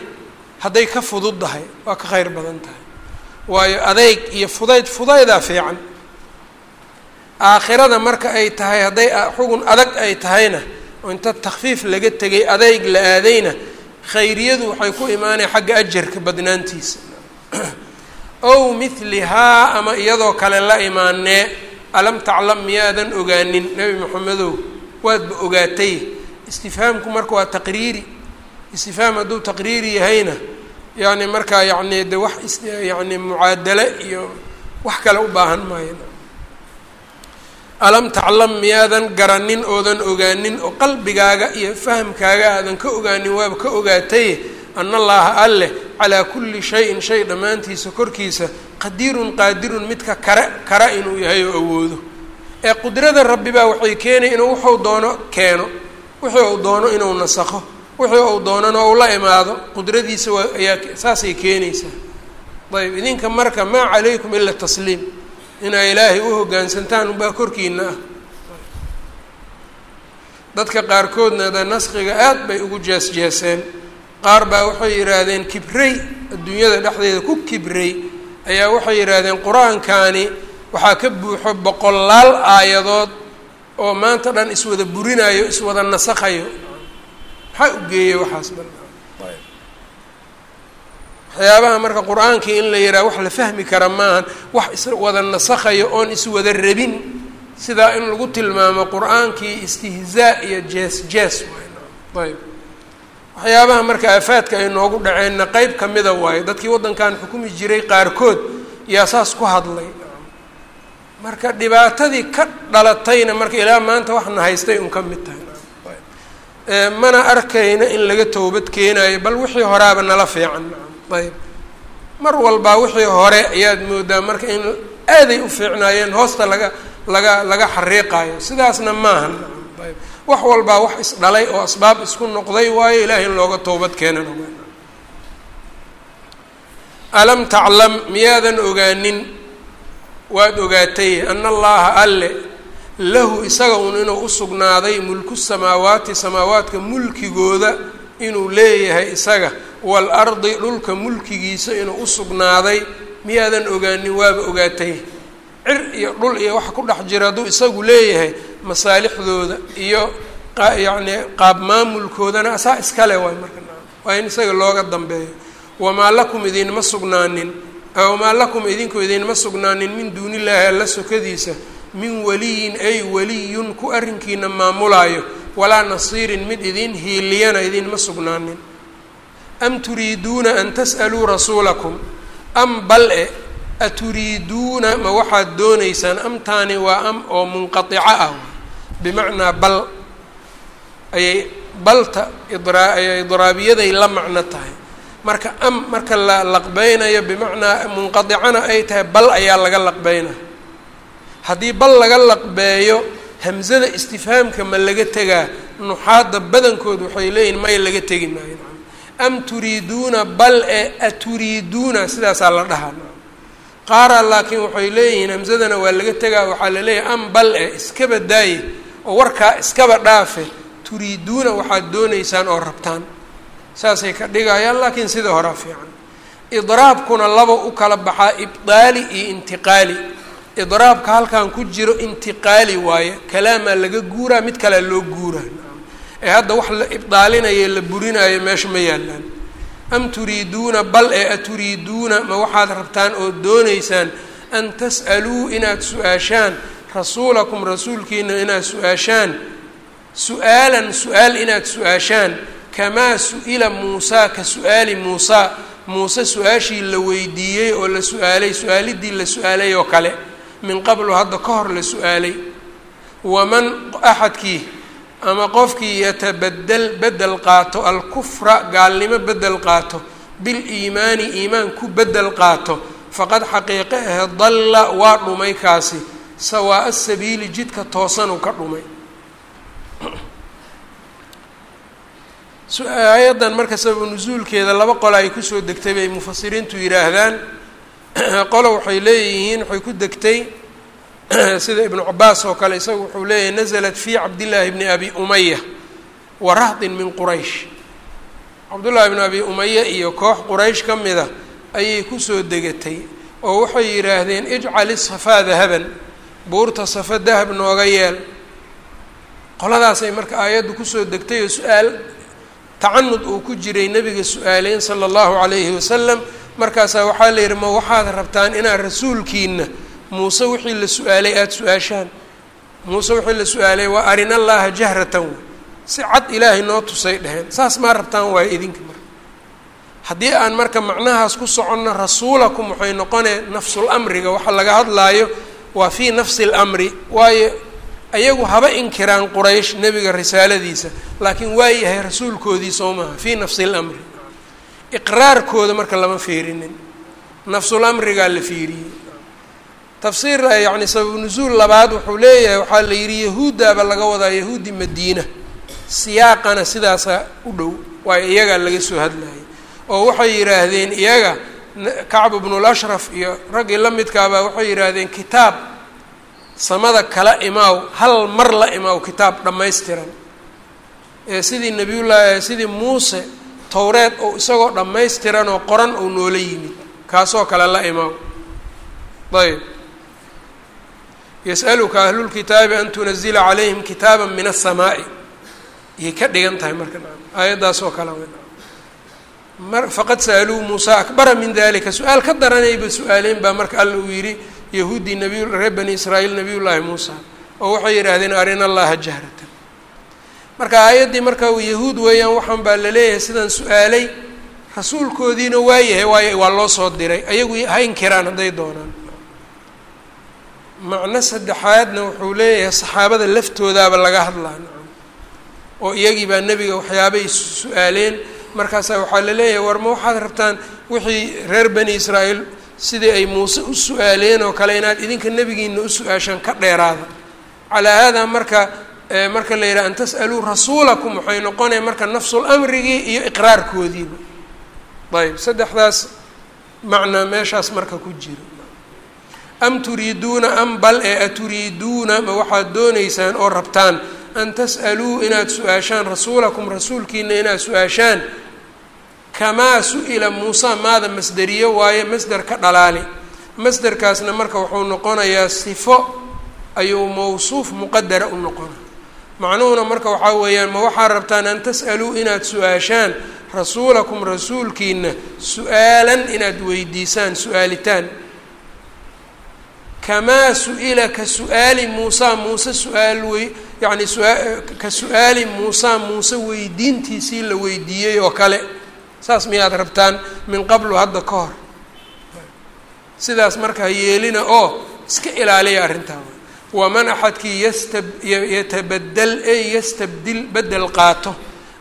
hadday ka fududdahay waa ka khayr badan tahay waayo adeyg iyo fudayd fudaydaa fiican. Aakhirada marka ay tahay hadday xugun adag ay tahayna oo inta takfiif laga tegay adeyg la aadayna khayriyadu waxay ku imaanaya xagga ajarka badnaantiisa. Ow mithlihaa ama iyadoo kale la imaanee alam taclam miyaadan ogaanin nebi maxamedow waadba ogaatay. Istifhaamku marka waa taqriiri. Istifhaam hadduu taqriiri yahayna yani markaa yani de wax yani mucaadale iyo wax kale u baahan maayo. Alam taclam miyaadan garanin oodan ogaanin oo qalbigaaga iyo fahamkaaga aadan ka ogaanin waaba ka ogaatay ana allaha alleh calaa kulli shayin shay dhammaantiisa korkiisa qadiirun qaadirun midka kare kara inuu yahay oo awoodo. Ee qudrada rabbi baa waxay keenay inuu wuxuu doono keeno wixii uu doono inuu nasakho wixii uu doonana ou la imaado. Qudradiisa waa ayaa saasay keenaysaa. Ayb idinka marka maa calaykum ila tasliim. Inaa ilaahay u hoggaansantaan unbaa korkiina ah. Dadka qaarkoodna de naskiga aad bay ugu jees-jeeseen. Qaar baa waxay yidhaahdeen kibrey adduunyada dhexdeeda ku kibrey ayaa waxay yidhaahdeen qur'aankani waxaa ka buuxo boqolaal aayadood oo maanta dhan iswada burinayo iswada nasakhayo maxaa u geeyey waxaas dhan waxyaabaha marka qur'aankii in la yidhaha wax la fahmi kara maahan wax iswada nasakhayo oon iswada rabin sidaa in lagu tilmaamo qur'aankii istihzaa iyo jees jees waay ayb waxyaabaha marka aafaadka ay noogu dhaceenna qeyb kamida waayo dadkii waddankan xukumi jiray qaarkood yaa saas ku hadlay. Marka dhibaatadii ka dhalatayna marka ilaa maanta waxna haystay un ka mid tahay mana arkayna in laga towbad keenayo bal wixii horaaba nala fiican. Ayb mar walbaa wixii hore ayaad moodaa marka in aaday u fiicnaayeen hoosta laga laga laga xariiqaayo. Sidaasna maaha ayb wax walbaa wax isdhalay oo asbaab isku noqday waayo ilaahay in looga towbad keenan alam taclam miyaadan ogaanin? Waad ogaatay ana allaha alle lahu isaga un inuu usugnaaday mulku samaawaati samaawaadka mulkigooda inuu leeyahay isaga. Waalardi dhulka mulkigiisa inuu usugnaaday miyaadan ogaanin waaba ogaatay. Cir iyo dhul iyo waxa ku dhex jira hadduu isagu leeyahay masaalixdooda iyo yacni qaab maamulkoodana asaa iskale waay marka waa in isaga looga dambeeyo. Wamaa lakum idinma sugnaanin? Wamaa lakum idinku idinma sugnaanin min duuni illaahi alla sokadiisa min waliyin ay waliyun ku arrinkiina maamulaayo. Walaa nasiirin mid idin hiiliyana idinma sugnaanin. Am turiiduuna an tas'aluu rasuulakum? Am bal e aturiiduuna ma waxaad doonaysaan amtaani waa am oo munqatica ah bimacnaa bal ayay balta idraa idraabiyaday la macno tahay. Marka am marka la laqbeynayo bimacnaa munqadicana ay tahay bal ayaa laga laqbeynaya haddii bal laga laqbeeyo hamsada istifhaamka ma laga tegaa nuxaadda badankood waxay leeyihiin maya laga tegi maayo. Am turiiduuna bal e aturiiduuna sidaasaa la dhahaa. Qaara laakiin waxay leeyihiin hamsadana waa laga tegaa. Waxaa la leeyahay am bal e iskaba daaye oo warkaa iskaba dhaafe. Turiiduuna waxaad doonaysaan oo rabtaan. Saasay ka dhigayaan laakiin sida horaa fiican. Idraabkuna laba u kala baxaa ibdaali iyo intiqaali idraabka halkan ku jiro intiqaali waaye kalaamaa laga guuraa mid kalea loo guuraa. Ee hadda wax la ibdaalinayo la burinayo meesha ma yaalaan. Am turiiduuna bal ee aturiiduuna ma waxaad rabtaan oo doonaysaan an tas'aluu inaad su'aashaan rasuulakum rasuulkiina inaad su'aashaan su'aalan su'aal inaad su'aashaan kamaa su'ila muusaa ka su'aali muusaa muuse su'aashii la weydiiyey oo la su'aalay su'aalidii la su'aalay oo kale min qablu hadda ka hor la su'aalay waman axadkii ama qofkii yatabadel bedel qaato alkufra gaalnimo bedel qaato biliimaani iimaan ku bedel qaato faqad xaqiiqe ahe dalla waa dhumay kaasi sawaa'a sabiili jidka toosanuu ka dhumay. Aayaddan marka sababu nusuulkeeda laba qole ay ku soo degtay bay mufasiriintu yidhaahdaan qolo waxay leeyihiin waxay ku degtay sida ibnu cabaas oo kale isagu wuxuu leeyahay naزlat fi cabdillaahi bni abi umaya wa rahdin min quraysh. Cabdullaahi bni abi umaya iyo koox quraysh ka mida ayay ku soo degatay oo waxay yidhaahdeen ijcal isafaa dahaban buurta safa dahab nooga yeel. Qoladaasay marka aayaddu ku soo degtay oo su'aal tacanud uu ku jiray nabiga su'aaleyn sala allahu calayhi wasalam markaasaa waxaa la yidhi ma waxaad rabtaan inaad rasuulkiina muuse wixii la su'aalay aada su'aashaan? Muuse wixii la su'aalay waa arina allaha jahratan wey. Si cad ilaahay noo tusay dheheen saas maa rabtaan waayo idinka marka. Haddii aan marka macnahaas ku soconno rasuulakum waxay noqonee nafsul amriga. Waxa laga hadlaayo waa fii nafsi lamri waayo ayagu haba inkiraan quraysh nebiga risaaladiisa laakiin waa yahay rasuulkoodii soo maaha. Fii nafsi lamri iqraarkooda marka lama fiirinin. Nafsul amrigaa la fiiriyey tafsiir yacni sababu nusuul labaad wuxuu leeyahay waxaa la yidhi yahuuddaaba laga wadaa yahuudi madiina. Siyaaqana sidaasa u dhow waayo iyagaa laga soo hadlayay oo waxay yidhaahdeen iyaga kacb bnul ashraf iyo raggii la midkaabaa waxay yidhaahdeen kitaab samada kala imaaw hal mar la imaaw kitaab dhammaystiran. Sidii nabiyullaahi sidii muuse towreed oo isagoo dhammaystiran oo qoran oo noola yimid. Kaasoo kale la imaw ayb yas'aluka ahlulkitaabi an tunazila calayhim kitaaba min aلsamaa'i iyay ka dhigan tahay marka. Aayaddaas oo kale faqad sa'aluu muusa akbara min dalika su'aal ka daranayba su'aaleen baa marka alla uu yidhi yahuudi nabiy reer bani israa'iil nabiy llaahi muusa. Oo waxay yidhaahdeen arina allaha jahratan marka aayaddii marka yahuud weeyaan waxaan baa la leeyahay sidaan su'aalay rasuulkoodiina waa yahay waayo waa loo soo diray ayagu ha inkiraan hadday doonaan. Macno saddexaadna wuxuu leeyahay saxaabada laftoodaaba laga hadlaa oo iyagii baa nebiga waxyaabay su'aaleen. Markaasaa waxaa la leeyahay war ma waxaad rabtaan wixii reer bani israa'iil sidii ay muuse u su'aaleen oo kale inaad idinka nebigiina u su'aashaan ka dheeraada? Calaa haadaa marka marka la yidhaha an tas'aluu rasuulakum waxay noqonaya marka nafsul amrigii iyo iqraarkoodiiba. Ayb saddexdaas macnaa meeshaas marka ku jiro. Am turiiduuna am bal ee aturiiduuna ma waxaad dooneysaan oo rabtaan an tas'aluu inaad su'aashaan rasuulakum rasuulkiina inaad su'aashaan. Kamaa su'ila muusa maada masderiyo waaye masder ka dhalaali. Masderkaasna marka wuxuu noqonayaa sifo ayuu mawsuuf muqadara u noqona macnuhuna marka waxaa weeyaan ma waxaad rabtaan an tas'aluu inaad su'aashaan rasuulakum rasuulkiina su'aalan inaad weydiisaan su'aalitaan. Kamaa su'ila ka su'aali muusa muuse su'aal wey yacni sua ka su'aali muusa muuse weydiintiisii la weydiiyey oo kale. Saas miyaad rabtaan min qablu hadda ka hor. Sidaas markaa yeelina oo iska ilaaliya arrintaa waman axadkii yatabadel ey yastabdil bedel qaato.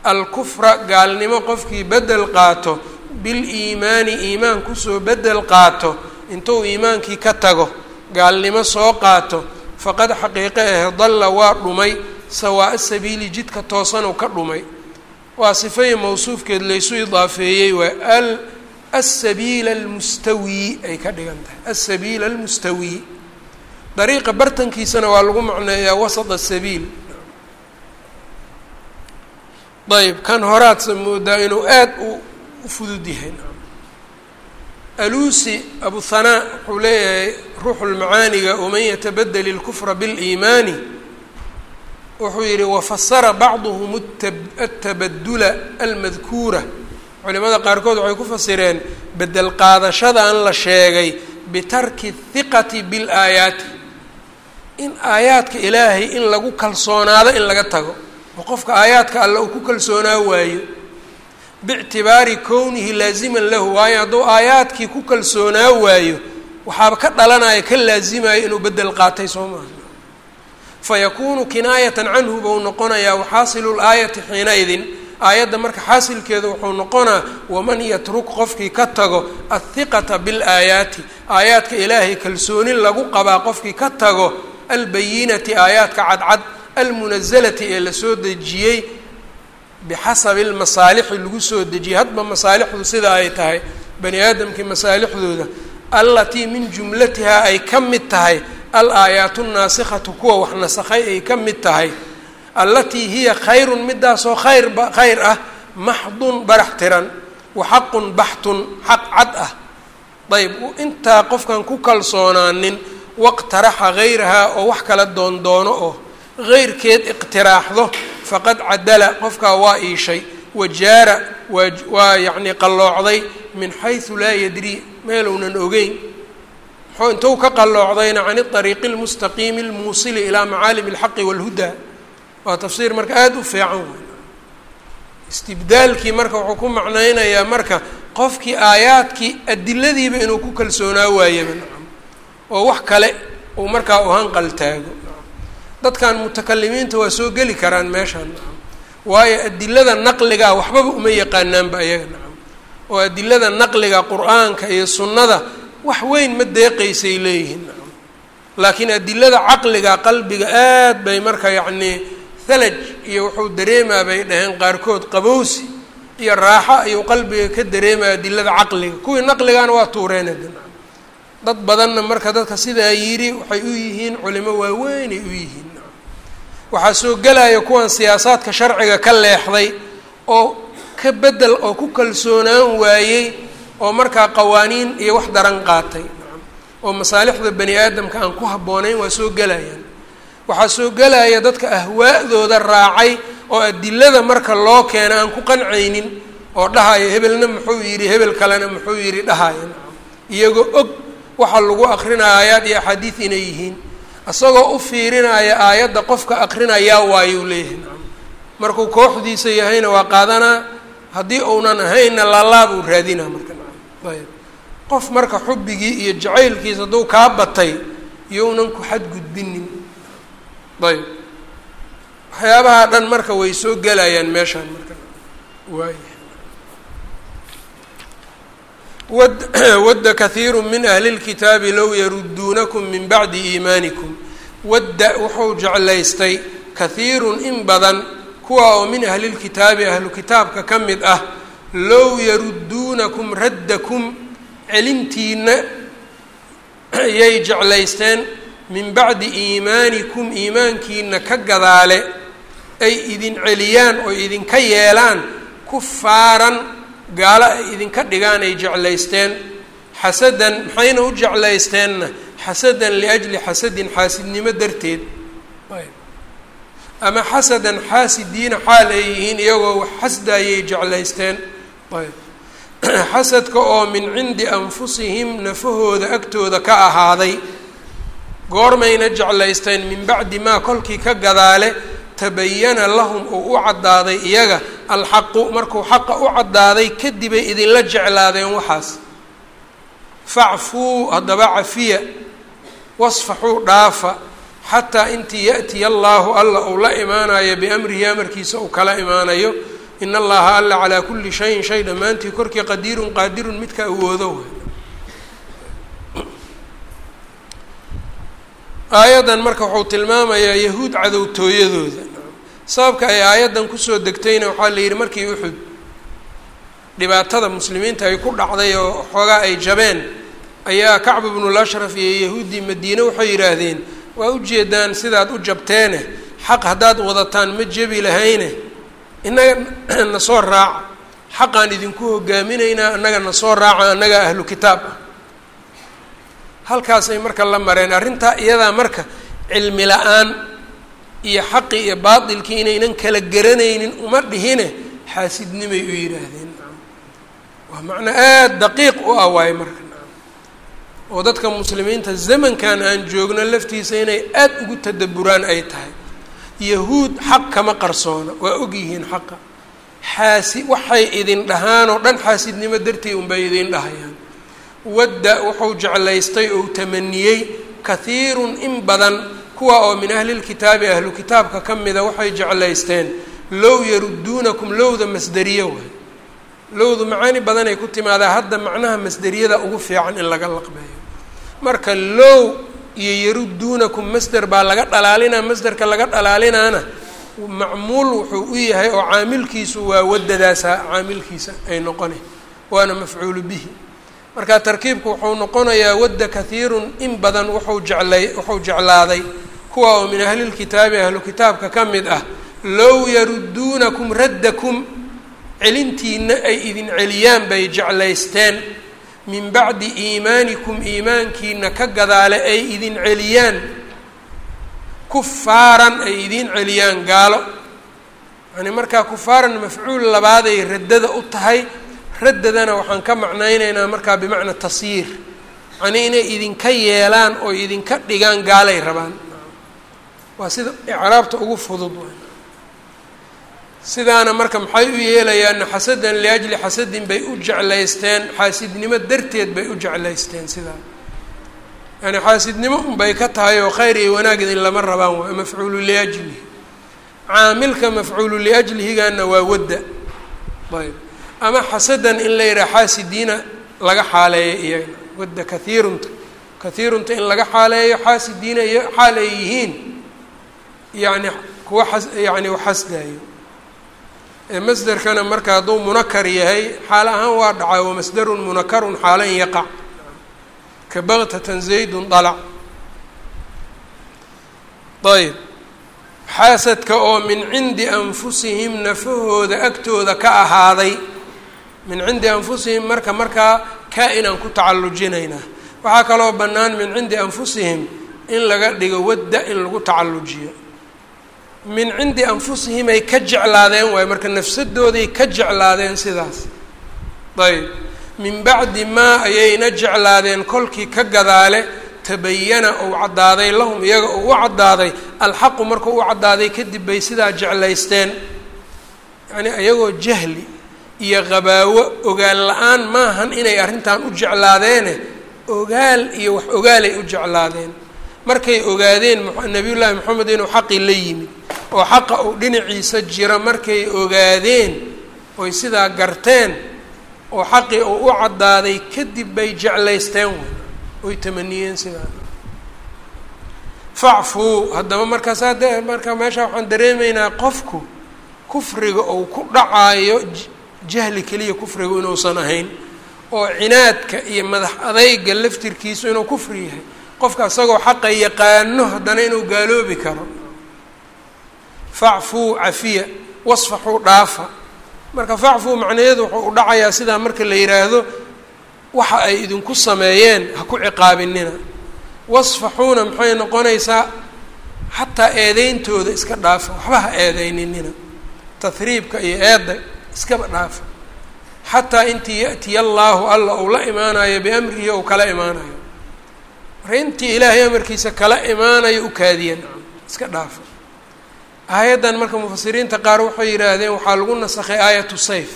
Alkufra gaalnimo qofkii bedel qaato. Biliimaani iimaan ku soo bedel qaato. Intuu iimaankii ka tago gaalnimo soo qaato. Faqad xaqiiqe ahe dalla waa dhumay. Sawaa'a sabiili jidka toosanuu ka dhumay. Waa sifaya mawsuufkeed laysu idaafeeyey waa al asabiila almustawi ay ka dhigan tahay. Asabiila almustawi dariiqa bartankiisana waa lagu macneeyaa wasat asabiil ayb kan horaadsa moodaa inuu aada u fudud yahay. Alusi abu hanaa wuxuu leeyahay ruuxu lmacaaniga waman yatabadel ilkufra biliimaani? Wuxuu yihi wafasara bacduhum atabadula almadkuura. Culimada qaarkood waxay ku fasireen bedel qaadashadan la sheegay bitarki hiqati bilaayaati in aayaadka ilaahay in lagu kalsoonaado in laga tago. Oo qofka aayaadka alle uu ku kalsoonaa waayo. Biictibaari kownihi laaziman lahu waayo hadduu aayaadkii ku kalsoonaa waayo waxaaba ka dhalanaya ka laasimayo inuu bedel qaatay soo maaha fayakuunu kinaayatan canhu buu noqonayaa waxaasilu laayati xiinaidin aayadda marka xaasilkeeda wuxuu noqonaa waman yatruk qofkii ka tago athiqata bilaayaati aayaadka ilaahay kalsoonin lagu qabaa qofkii ka tago albayinati aayaadka cadcad almunazalati ee la soo dejiyey bixasabi lmasaalixi lagu soo dejiyey. Hadba masaalixdu sida ay tahay bani aadamkii masaalixdooda allatii min jumlatihaa ay ka mid tahay al aayaatu naasikatu kuwa wax nasakhay ay ka mid tahay allatii hiya khayrun midaasoo khayrba khayr ah maxdun barax tiran wa xaqun baxtun xaq cad ah. Ayb intaa qofkan ku kalsoonaanin waqtaraxa hayrahaa oo wax kala doondoono oo heyrkeed iqtiraaxdo faqad cadala qofkaa waa iishay wajaara waa yacnii qalloocday min xaysu laa yadrii meeluunan ogeyn. Muxuu intuu ka qalloocdayna can iariiqi lmustaqiimi almuusili ilaa macaalim alxaqi waalhudaa waa tafsiir marka aada u fiican wey istibdaalkii marka wuxuu ku macnaynayaa marka qofkii aayaadkii adiladiiba inuu ku kalsoonaa waayaba oo wax kale uu markaa u hanqal taago. Dadkan mutakalimiinta waa soo geli karaan meeshaan. Nacam waayo adilada naqligaa waxbaba uma yaqaanaanba ayaga nacam oo adilada naqliga qur'aanka iyo sunnada wax weyn ma deeqaysay leeyihiin nacam laakiin adilada caqliga qalbiga aad bay marka yacnii thalaj iyo wuxuu dareemaa bay dhaheen qaarkood qabowsi iyo raaxo ayuu qalbiga ka dareemaya adilada caqliga. Kuwii naqligana waa nacam dad badanna marka dadka sidaa yidhi waxay u yihiin culimo waaweynay u yihiin. Waxaa soo gelaya kuwan siyaasaadka sharciga ka leexday oo ka bedel oo ku kalsoonaan waayey oo markaa qawaaniin iyo wax daran qaatay. Oo masaalixda bani aadamka aan ku habboonayn waa soo gelayaan waxaa soo gelaya dadka ahwaa'dooda raacay oo adilada marka loo keena aan ku qancaynin oo dhahaya hebelna muxuu yidhi hebel kalena muxuu yidhi dhahaya iyagoo og waxa lagu akrinaya aayaad iyo axaadiid inay yihiin. Isagoo u fiirinaya aayadda qofka akrinayaa waayuu leeyahay. Markuu kooxdiisa yahayna waa qaadanaa haddii uunan ahaynna laalaabuu raadinaa marka. Qof marka xubbigii iyo jacaylkiisa hadduu kaa batay younan ku xadgudbinin ayb. Waxyaabaha dhan marka way soo gelayaan meeshaan marka. Waay wadda kahiiru min ahli lkitaabi low yaruduunakum min bacdi iimaanikum. Wadda wuxuu jeclaystay kahiirun in badan kuwa oo min ahli lkitaabi ahlu kitaabka ka mid ah low yaruduunakum raddakum celintiina yay jeclaysteen min bacdi iimaanikum iimaankiina ka gadaale ay idin celiyaan oo idinka yeelaan kufaaran gaalo ay idinka dhigaan ay jeclaysteen xasadan maxayna u jeclaysteenna? Xasadan liajli xasadin xaasidnimo darteed. Ama xasadan xaasidiina xaal ay yihiin iyagoo wax xasdaayay jeclaysteen? Xasadka oo min cindi anfusihim nafahooda agtooda ka ahaaday goormayna jeclaysteen min bacdi maa kolkii ka gadaale tabayana lahum uu u caddaaday iyaga alxaqu markuu xaqa u caddaaday kadibay idinla jeclaadeen waxaas. Facfuu haddaba cafiya wasfaxuu dhaafa xataa intii ya'tiya allaahu alla uu la imaanayo biamrihi amarkiisa uu kala imaanayo in allaha alla calaa kulli shayin shay dhammaantii korkii qadiirun qaadirun midka awoodo aayaddan marka wuxuu tilmaamayaa yahuud cadowtooyadooda sababka ay aayaddan ku soo degtayna waxaa la yidhi markii uxud dhibaatada muslimiinta ay ku dhacday oo xoogaa ay jabeen ayaa kacb ibnul ashraf iyo yahuuddii madiine waxay yidhaahdeen waa ujeedaan sidaad u jabteene xaq haddaad wadataan ma jebi lahayne innaga na soo raaca xaqaan idinku hogaaminaynaa annaga na soo raaca annaga ahlu kitaab. Ah halkaasay marka la mareen arrintaa iyadaa marka cilmi la'aan iyo xaqi iyo baatilkii inaynan kala garanaynin uma dhihine xaasidnimay u yidhaahdeen. Waa macnaa aada daqiiq u ah waaye marka. Oo dadka muslimiinta zamankan aan joogno laftiisa inay aada ugu tadaburaan ay tahay. Yahuud xaq kama qarsoona waa og yihiin xaqa. Xaasi waxay idin dhahaan oo dhan xaasidnimo dartii unbay idin dhahayaan. Wadda wuxuu jeclaystay ou tamaniyey kahiirun in badan kuwa oo min ahlilkitaabi ahlu kitaabka ka mida waxay jeclaysteen low yaruduunakum lowda masderiye waay. Lowdu macaani badanay ku timaadaa hadda macnaha masderiyada ugu fiican in laga laqbeeyo. Marka low iyo yaruduunakum masder baa laga dhalaalinaa masderka laga dhalaalinaana. Macmuul wuxuu u yahay oo caamilkiisu waa wadadaasa caamilkiisa ay noqone waana mafcuulu bihi. Marka tarkiibku wuxuu noqonayaa wadda kahiirun in badan wuxuu jeclay wuxuu jeclaaday kuwa oo min ahlilkitaabi ahlu kitaabka ka mid ah low yaruduunakum raddakum celintiina ay idin celiyaan bay jeclaysteen min bacdi iimaanikum iimaankiina ka gadaale ay idin celiyaan kufaaran ay idin celiyaan gaalo. Yani markaa kufaaran mafcuul labaaday raddada u tahay raddadana waxaan ka macnaynaynaa markaa bimacna tasyiir yanii inay idinka yeelaan oo idinka dhigaan gaalay rabaan waa sida icraabta ugu fudud sidaana marka maxay u yeelayaanna xasadan liajli xasadin bay u jeclaysteen xaasidnimo darteed bay u jeclaysteen sidaa yani xaasidnimo unbay ka tahay oo khayr iyo wanaag idin lama rabaan waa mafcuulu liajlihi caamilka mafcuulu liajlihigana waa wadda. Ayb. Ama xasadan in la yidhaha xaasidiina laga xaaleeyo iyaga. Wadda kahiirunta kahiirunta in laga xaaleeyo xaasidiina iyo xaal ay yihiin yani kuwa yani waxasdaayo masderkana marka hadduu munakar yahay xaal ahaan waa dhacay wamasdarun munakarun xaalan yaqac ka baktatan zaydun dalac ayb xaasadka oo min cindi anfusihim nafahooda agtooda ka ahaaday min cindi anfusihim marka markaa kaa-inaan ku tacallujinaynaa waxaa kaloo bannaan min cindi anfusihim in laga dhigo wadda in lagu tacallujiyo min cindi anfusihim ay ka jeclaadeen waayo marka nafsadooday ka jeclaadeen sidaas. Ayb min bacdi maa ayayna jeclaadeen kolkii ka gadaale tabayana ou caddaaday lahum iyaga ou u caddaaday alxaqu markuu u caddaaday kadib bay sidaa jeclaysteen. Yacnii iyagoo jahli iyo qabaawo ogaal la'aan maahan inay arrintan u jeclaadeene ogaal iyo wax ogaalay u jeclaadeen markay ogaadeen nabiyullaahi moxamed inuu xaqii la yimid oo xaqa uu dhinaciisa jiro markay ogaadeen oy sidaa garteen oo xaqii uu u caddaaday kadib bay jeclaysteen wey. Oy tamaniyeen sidaa. Facfuu haddaba markaas hadde marka meesha waxaan dareemaynaa qofku kufriga uu ku dhacaayo jahli keliya kufrigu inuusan ahayn oo cinaadka iyo madax adayga laftirkiisu inuu kufri yahay qofka isagoo xaqa yaqaano haddana inuu gaaloobi karo. Facfuu cafiya wasfaxuu dhaafa. Marka facfuu macnaheedu wuxuu u dhacayaa sidaa marka la yidhaahdo waxa ay idinku sameeyeen ha ku ciqaabinina. Wasfaxuuna maxay noqonaysaa? Xataa eedeyntooda iska dhaafa waxba ha eedeyninina tahriibka iyo eedda iskaba dhaafa. Xataa intii ya'tiya allaahu alla uu la imaanayo biamrihi ou kala imaanayo marka ilaahay amarkiisa kala imaanayo u kaadiya nacam iska dhaafa aayaddan marka mufasiriinta qaar waxay yidhaahdeen waxaa lagu nasakhay aayatu sayf.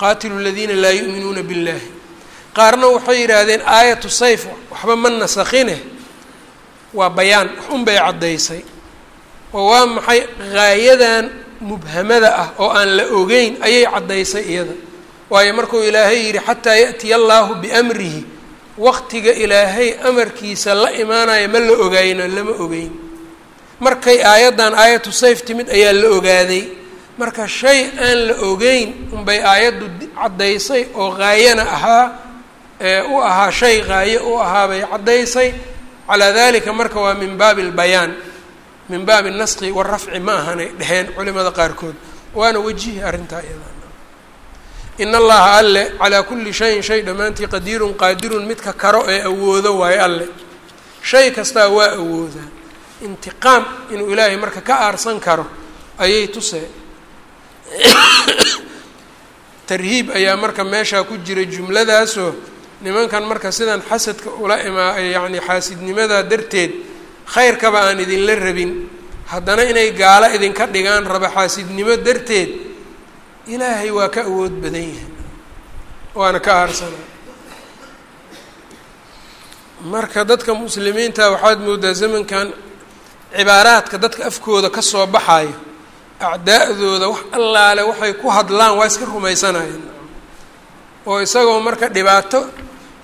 Qaatilu ladiina laa yu'minuuna billahi qaarna waxay yidhaahdeen aayatu sayf waxba ma nasakhine. Waa bayaan wax un bay caddaysay. Oo waa maxay gaayadan mubhamada ah oo aan la ogeyn ayay caddaysay iyada. Waayo markuu ilaahay yidhi xataa ya'tiya allaahu biamrihi waqtiga ilaahay amarkiisa la imaanaya ma la ogayno lama ogeyn. Markay aayaddan aayatu sayf timid ayaa la ogaaday. Marka shay aan la ogeyn unbay aayaddu caddaysay oo gaayana ahaa ee u ahaa shay gaaye u ahaa bay caddaysay. Calaa dalika marka waa min baabi albayaan min baabi naski warafci ma ahanay dheheen culimada qaarkood. Waana wajihi arrintaa iyada in allaha alle calaa kulli shayin shay dhammaantii qadiirun qaadirun midka karo ee awoodo waayo alle. Shay kastaa waa awoodaa intiqaam inuu ilaahay marka ka aarsan karo ayay tusee tarhiib ayaa marka meeshaa ku jira jumladaasoo nimankan marka sidan xasadka ula imaa yacni xaasidnimadaa darteed khayrkaba aan idinla rabin. Haddana inay gaalo idinka dhigaan raba xaasidnimo darteed ilaahay waa ka awood badan yahay. Waana ka aarsanaa marka dadka muslimiinta waxaad moodaa zamankan cibaaraadka dadka afkooda ka soo baxayo acdaa'dooda wax allaale waxay ku hadlaan waa iska rumaysanayeen oo isagoo marka dhibaato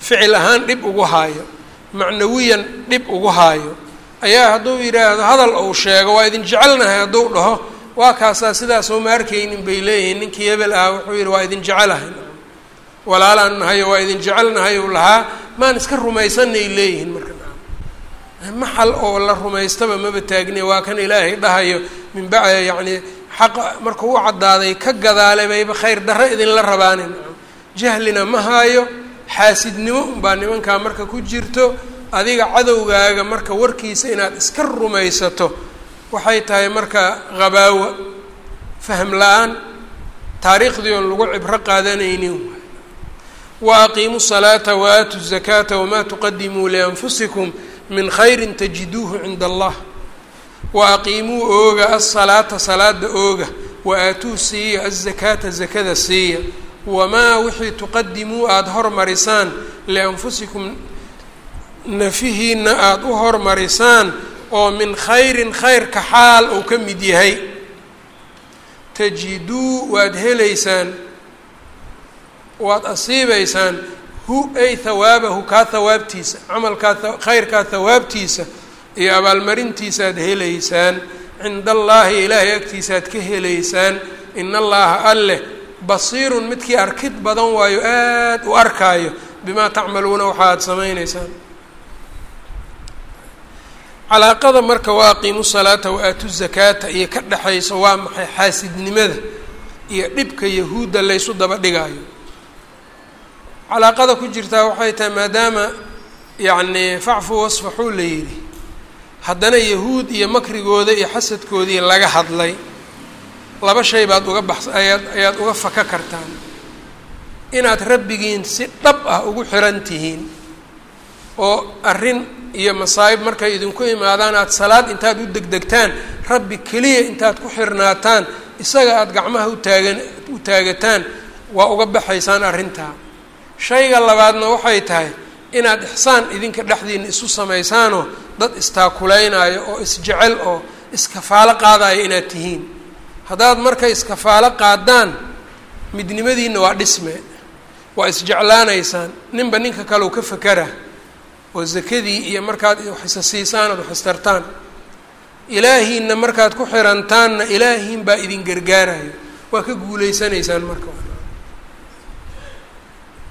ficil ahaan dhib ugu haayo macnawiyan dhib ugu haayo ayaa hadduu yidhaahdo hadal uu sheego waa idin jecelnahay hadduu dhaho waa kaasaa sidaasoo ma bay leeyihiin. Ninkii hebel ah wuxuu yidhi waa idin jecelahay. Walaalaan nahayo waa idin jecelnahay uu lahaa. Maan iska rumaysanay leeyihiin marka. Maxal oo la rumaystaba maba taagne waa kan ilaahay dhahayo. Min ba yacni xaqa markuu u caddaaday ka gadaale bayba khayr darro idinla rabaanin jahlina ma haayo xaasidnimo unbaa nimankaa marka ku jirto. Adiga cadowgaaga marka warkiisa inaad iska rumaysato waxay tahay marka qabaawa fahm la'aan taariikhdii oon lagu cibro qaadanaynin. Wa aqiimu salaata wa aatu zakaata wamaa tuqadimuu lianfusikum min khayri tajiduuhu cinda allah. Wa aqiimuu ooga asalaata salaada ooga wa aatuu siiya azakaata zakada siiya. Wamaa wixii tuqadimuu aada hormarisaan lianfusikum nafihiina aada u hormarisaan oo min khayrin khayrka xaal uu ka mid yahay tajiduu waad helaysaan waad asiibeysaan hu ay hawaabahu kaa hawaabtiisa camalkaa khayrkaa hawaabtiisa iyo abaalmarintiisaaad helaysaan cinda allaahi ilaahay agtiisaaad ka helaysaan in allaha alleh basiirun midkii arkid badan waayo aada u arkaayo bimaa tacmaluuna waxa aada samayneysaan calaaqada marka wa aqiimu salaata wa aatu zakaata iyo ka dhexayso waa maxay xaasidnimada iyo dhibka yahuudda laysu daba dhigaayo. Calaaqada ku jirtaa waxay tahay maadaama yacni facfu wasfaxuu la yidhi haddana yahuud iyo makrigooda iyo xasadkoodii laga hadlay laba shay baad uga bax ayaad ayaad uga faka kartaan. Inaad rabbigiin si dhab ah ugu xiran tihiin oo arrin iyo masaa'ib markay idinku imaadaan aada salaad intaad u degdegtaan rabbi keliya intaad ku xirnaataan isaga aada gacmaha utaagan u taagataan waa uga baxaysaan arrintaa. Shayga labaadna waxay tahay inaad ixsaan idinka dhexdiina isu samaysaanoo dad istaakuleynaayo oo isjecel oo iskafaalo qaadayo inaad tihiin. Haddaad marka iskafaalo qaadaan midnimadiina waa dhisme waa isjeclaanaysaan. Ninba ninka kale u ka fakera oo zakadii iyo markaad waxisa siisaan ood waxistartaan ilaahiinna markaad ku xirantaanna ilaahiin baa idin gargaarayo waa ka guuleysanaysaan marka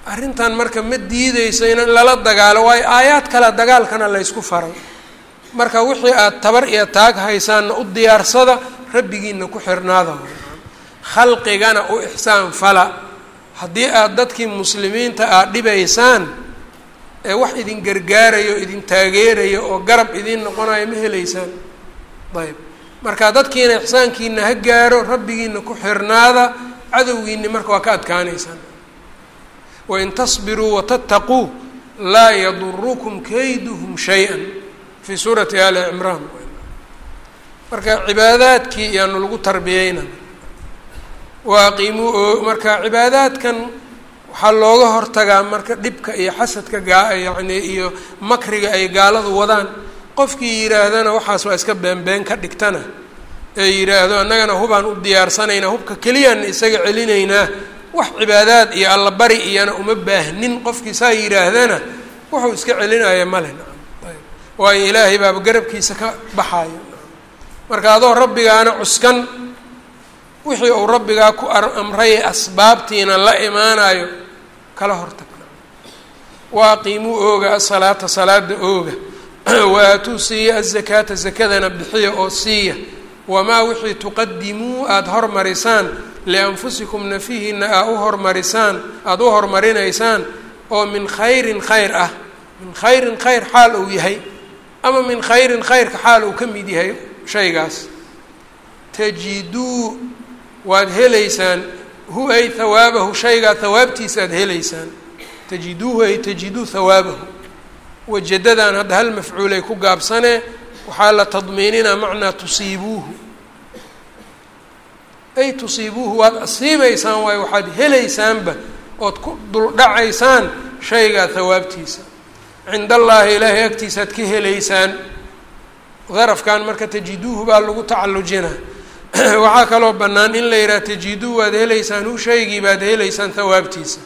arrintan marka ma diideyso in lala dagaalo waayo aayaad kale dagaalkana laysku faray. Marka wixii aada tabar iyo taag haysaanna u diyaarsada rabbigiina ku xirnaada. Khalqigana u ixsaan fala. Haddii aada dadkii muslimiinta aada dhibaysaan ee wax idin gargaarayo idin taageerayo oo garab idin noqonayo ma helaysaan. Ayb marka dadkiina ixsaankiina ha gaaro rabbigiina ku xirnaada cadowgiini marka waa ka adkaanaysaan. Wain tasbiruu watattaquu laa yadurukum kayduhum shay-an. Fii suurati ali cimraan. Marka cibaadaadkii iyaanu lagu tarbiyeyna waaqiimuu marka cibaadaadkan waxaa looga hortagaa marka dhibka iyo xasadka gaa iyo makriga ay gaaladu wadaan. Qofkii yidhaahdana waxaas waa iska beenbeen ka dhigtana ee yidhaahdo annagana hubaan u diyaarsanaynaa hubka keliyaan isaga celinaynaa. Wax cibaadaad iyo allabari iyana uma baahnin. Qofkii saa yidhaahdana wuxuu iska celinaya male waayo ilaahay baaba garabkiisa ka baxaayo marka adoo rabbigaana cuskan wixii uu rabbigaa ku amray asbaabtiina la imaanayo kala hortag. Waaqiimuu ooga asalaata salaada ooga. Waatuu siiya azakaata zakadana bixiya oo siiya. Wamaa wixii tuqadimuu aada hormarisaan lianfusikum nafihiina aa u hormarisaan aada u hormarinaysaan oo min khayrin khayr ah. Min khayrin khayr xaal uu yahay ama min khayrin khayrka xaal uu ka mid yahay shaygaas. Tajiduu waad helaysaan hu ay hawaabahu shaygaa hawaabtiisa aad helaysaan tajiduuhu ay tajiduu hawaabahu wajadadan hadda hal mafcuulay ku gaabsanee waxaa la tadmiininaa macnaa tusiibuuhu. Ay tusiibuuhu waad asiibaysaan waayo waxaad helaysaanba ood ku duldhacaysaan shaygaa hawaabtiisa cind allaahi ilaahay agtiisaaad ka helaysaan. Darafkan marka tajiduuhu baa lagu tacallujinaa waxaa kaloo bannaan in la yidhaha tajiduu waad helaysaan hu shaygii baad helaysaan hawaabtiisa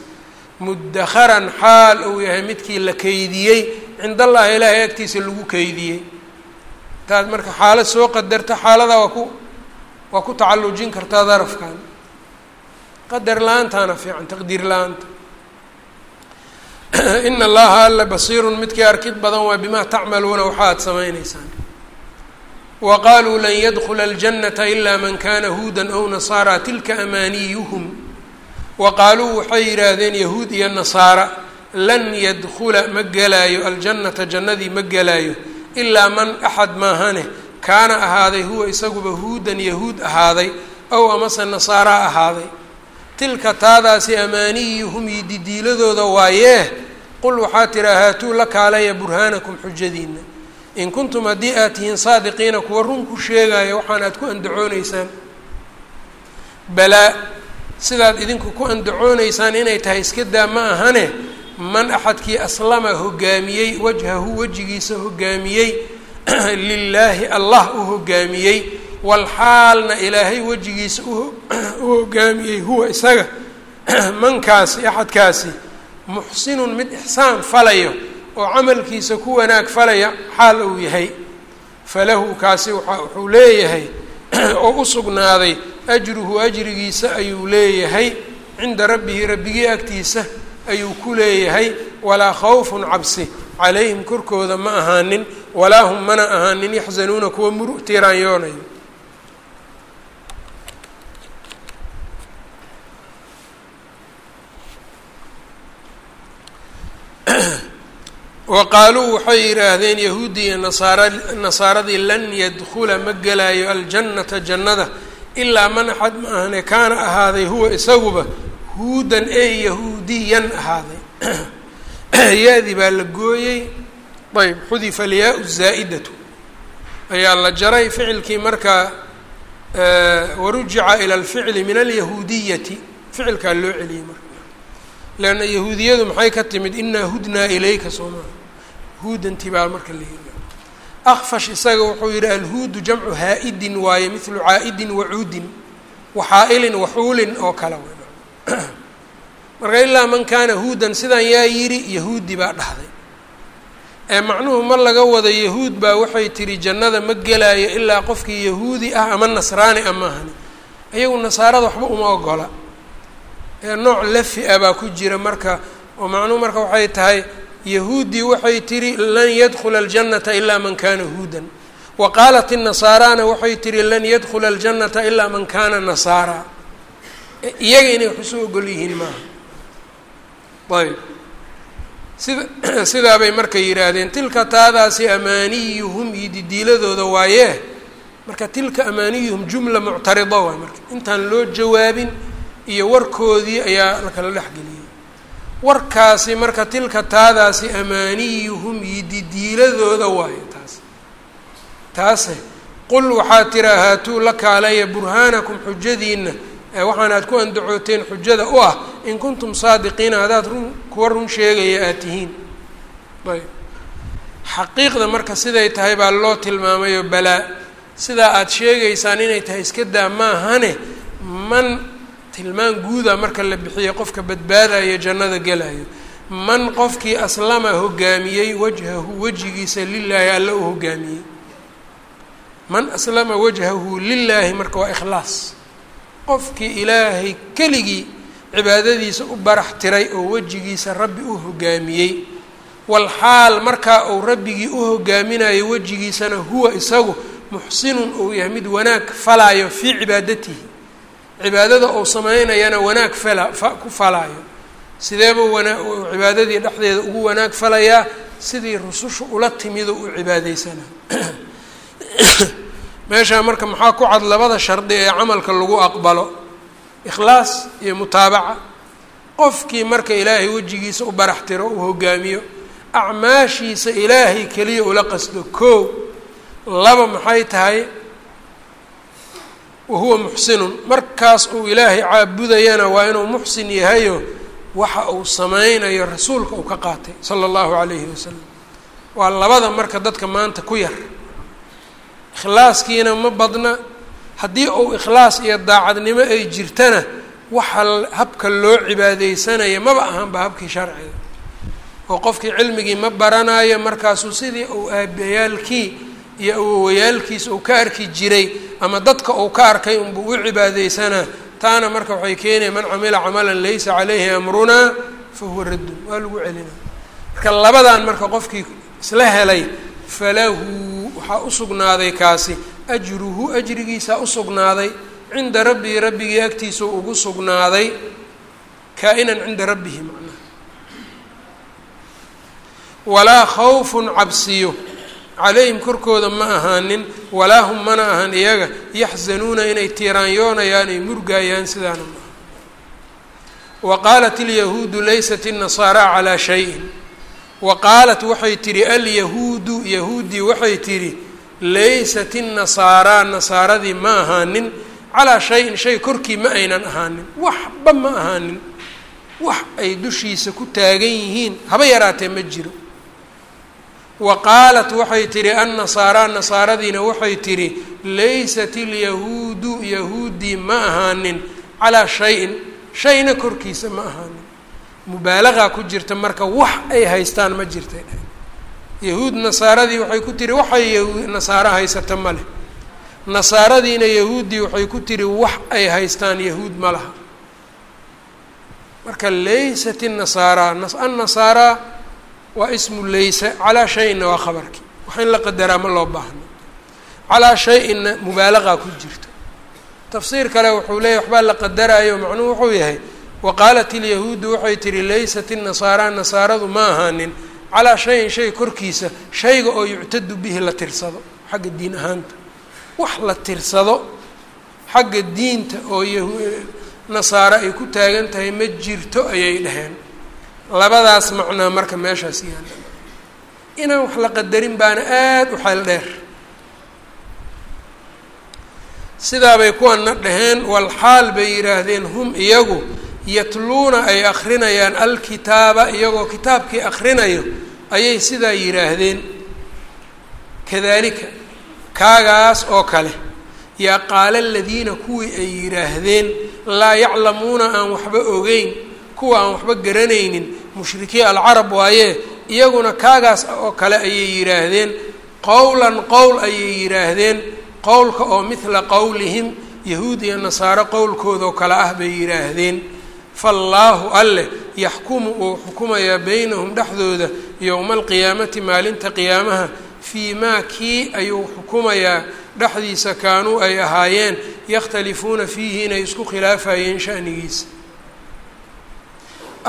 mudakharan xaal uu yahay midkii la keydiyey cind allaahi ilaahay agtiisa lagu keydiyey taad marka xaalad soo qadarta xaaladaa waa ku waa ku tacallujin kartaa darafkan. Qadar la'aantaana fiican taqdiir la'aanta ina allaha alla basiirun midkii arkid badan waa bimaa tacmaluuna waxaad samayneysaan wa qaluu lan yadkula aljanata ila man kana huudan aw nasaara tilka amaaniyuhum wa qaaluu waxay yidhaahdeen yahuud iyo nasaara lan yadkula ma gelaayo aljannata jannadii ma gelaayo ilaa man axad maahane kaana ahaaday huwa isaguba huudan yahuud ahaaday ow amase nasaara ahaaday tilka taadaasi amaaniyuhum iyo didiiladooda waayee qul waxaa tiraa haatuu la kaalaya burhaanakum xujadiina in kuntum haddii aad tihiin saadiqiina kuwa run ku sheegaya waxaan aad ku andacooneysaan balaa sidaad idinku ku andacooneysaan inay tahay iska daa ma ahane man axadkii aslama hogaamiyey wajhahu wejigiisa hogaamiyey lilaahi allah u hogaamiyey walxaalna ilaahay wejigiisa u hogaamiyey huwa isaga mankaasi axadkaasi muxsinun mid ixsaan falayo oo camalkiisa ku wanaag falaya xaal uu yahay. Falahu kaasi wuxuu leeyahay oo u sugnaaday ajruhu ajrigiisa ayuu leeyahay. Cinda rabbihi rabbigii agtiisa ayuu ku leeyahay. Walaa khawfun cabsi calayhim korkooda ma ahaanin. Walaa hum mana ahaanin yaxzanuuna kuwa muru wa qaaluu waxay yidhaahdeen yahuuddii iyo nasaara nasaaradii lan yadkhula ma gelaayo aljannata jannada ilaa man axad ma ahane kaana ahaaday huwa isaguba huudan ee yahuudiyan ahaaday. Ya-dii baa la gooyey. Ayb xudifa alyaa-u zaa'idatu. Ayaa la jaray ficilkii markaa warujica ila alficli min alyahuudiyati ficilkaa loo celiyey marka. Leanna yahuudiyadu maxay ka timid? Inaa hudnaa ilayka soo huudanti baa marka la yiri akfash isaga wuxuu yihi alhuudu jamcu haa-idin waaye mithlu caa-idin wacuudin waxaa-ilin waxuulin oo kale w marka ilaa man kaana huudan sidan yaa yidhi yahuudi baa dhahday. Ee macnuhu ma laga wado yahuud baa waxay tihi jannada ma gelaayo ilaa qofkii yahuudi ah ama nasraani a maahani ayagu nasaarada waxba uma ogola. Ee nooc lafi-a baa ku jira marka oo macnuhu marka waxay tahay yahuudii waxay tihi lan yadkhula aljannata ilaa man kana huudan. Wa qaalat inasaarana waxay tihi lan yadkhula aljannata ilaa man kana nasaara. Iyaga inay wax u soo ogol yihiin maaha. Ayb. Sida sidaabay marka yidhaahdeen tilka taadaasi amaaniyuhum iyo didiiladooda waayee marka tilka amaaniyuhum jumla muctarida waay marka. Intaan loo jawaabin iyo warkoodii ayaa lakala dhexgeliyey warkaasi marka tilka taadaasi amaaniyuhum iyo didiiladooda waayo taas. Taase qul waxaa tiraa haatuu la kaalaya burhaanakum xujadiina waxaana aad ku andacooteen xujada u ah in kuntum saadiqiina haddaad run kuwa run sheegaya aad tihiin. Ayb. Xaqiiqda marka siday tahay baa loo tilmaamayo balaa sidaa aada sheegaysaan inay tahay iska daa maahane man tilmaan guuda marka la bixiyo qofka badbaadayo jannada gelayo. Man qofkii aslama hogaamiyey wajhahu wejigiisa lilaahi alla u hogaamiyey. Man aslama wajhahu lilaahi marka waa ikhlaas. Qofkii ilaahay keligii cibaadadiisa u barax tiray oo wejigiisa rabbi u hogaamiyey. Walxaal markaa uu rabbigii u hogaaminayo wejigiisana huwa isagu muxsinun uu yahay mid wanaag falaayo fii cibaadatihi cibaadada uu sameynayana wanaag fala fa ku falaayo. Sideebuu wanaa cibaadadii dhexdeeda ugu wanaag falayaa? Sidii rusushu ula timido u cibaadaysana. Meeshaa marka maxaa ku cad labada shardi ee camalka lagu aqbalo? Ikhlaas iyo mutaabaca. Qofkii marka ilaahay wejigiisa u barax tiro uu hogaamiyo acmaashiisa ilaahay keliya ula qasdo. Koo laba maxay tahay wahuwa muxsinun. Markaas uu ilaahay caabudayana waa inuu muxsin yahayo waxa uu sameynayo rasuulka uu ka qaatay sala allahu calayhi wasalam waa labada marka dadka maanta ku yar. Ikhlaaskiina ma badna haddii uu ikhlaas iyo daacadnimo ay jirtana waxa habka loo cibaadeysanaya maba ahanba habkii sharciga. Oo qofkii cilmigii ma baranayo markaasuu sidii uu aabayaalkii iyo awowayaalkiisa uu ka arki jiray ama dadka uu ka arkay unbuu u cibaadeysanaa taana marka waxay keenaya man camila camalan laysa caleyhi amrunaa fa huwa raddun. Waa lagu celina. Marka labadan marka qofkii isla helay falahu waxaa usugnaaday kaasi. Ajruhu ajrigiisaa usugnaaday cinda rabbihi rabbigii agtiisa ugu sugnaaday. Kaa-inan cinda rabbihi macnaha. Walaa khawfun cabsiyo calayhim korkooda ma ahaanin walaa hum mana ahan iyaga yaxzanuuna inay tiiraanyoonayaan ay murgaayaan sidaana maaha wa qaalat ilyahuudu laysat innasaara calaa shayin. Wa qaalat waxay tidhi alyahuudu yahuuddii waxay tidhi laysat innasaaraa nasaaradii ma ahaanin calaa shayin shay korkii ma aynan ahaanin waxba ma ahaanin wax ay dushiisa ku taagan yihiin haba yaraatee ma jiro wa qaalat waxay tidhi annasaaraa nasaaradiina waxay tidhi laysat ilyahuudu yahuuddii ma ahaanin calaa shayin shayna korkiisa ma ahaanin. Mubaalaqaa ku jirta marka wax ay haystaan ma jirtay yahuud nasaaradii waxay ku tihi waxay nasaaro haysata ma leh. Nasaaradiina yahuuddii waxay ku tihi wax ay haystaan yahuud ma laha. Marka laysat inasaaraa annasaaraa waa ismu laysa calaa shay-inna waa khabarkii. Wax in la qadaraa ma loo baahno calaa shay-inna mubaalaqaa ku jirto tafsiir kale wuxuu leeyahy waxbaa la qadaraayo macnuhu wuxuu yahay wa qaalat ilyahuudu waxay tihi laysat inasaaraa nasaaradu ma ahaanin. Calaa shayin shay korkiisa shayga oo yuctadu bihi la tirsado xagga diin ahaanta. Wax la tirsado xagga diinta oo yahu nasaaro ay ku taagan tahay ma jirto ayay dhaheen labadaas macnaa marka meeshaas yaalla. Inaan wax la qadarin baana aada u xeel dheer. Sidaabay kuwana dhaheen walxaal bay yidhaahdeen hum iyagu yatluuna ay akrinayaan alkitaaba iyagoo kitaabkii akrinayo ayay sidaa yidhaahdeen. Kadalika kaagaas oo kale yaa qaala aladiina kuwii ay yidhaahdeen laa yaclamuuna aan waxba ogeyn kuwa aan waxba garanaynin mushrikiin alcarab waayee iyaguna kaagaas oo kale ayay yidhaahdeen qowlan qowl ayay yidhaahdeen qowlka oo midla qowlihim yahuud iyo nasaaro qowlkoodao kale ah bay yidhaahdeen. Faallaahu alleh yaxkumu uu xukumayaa beynahum dhexdooda yowma alqiyaamati maalinta qiyaamaha fii maa kii ayuu xukumayaa dhexdiisa kaanuu ay ahaayeen yakhtalifuuna fiihi inay isku khilaafayeen shanigiisa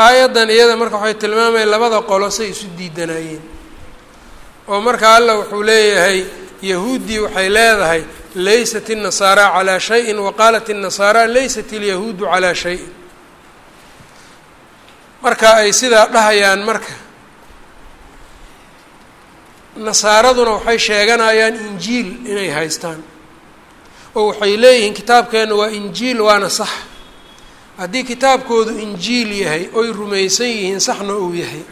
aayaddan iyada marka waxay tilmaamayeen labada qolo say isu diidanayeen oo marka allah wuxuu leeyahay yahuuddii waxay leedahay laysat الnasaara calىa shayi waqaalat الnasaara laysat اlyahuudu calىa shayin marka ay sidaa dhahayaan marka nasaaraduna waxay sheeganayaan injiil inay haystaan oo waxay leeyihiin kitaabkeenna waa injiil waana sax haddii kitaabkoodu injiil yahay oy rumaysan yihiin saxna uu yahay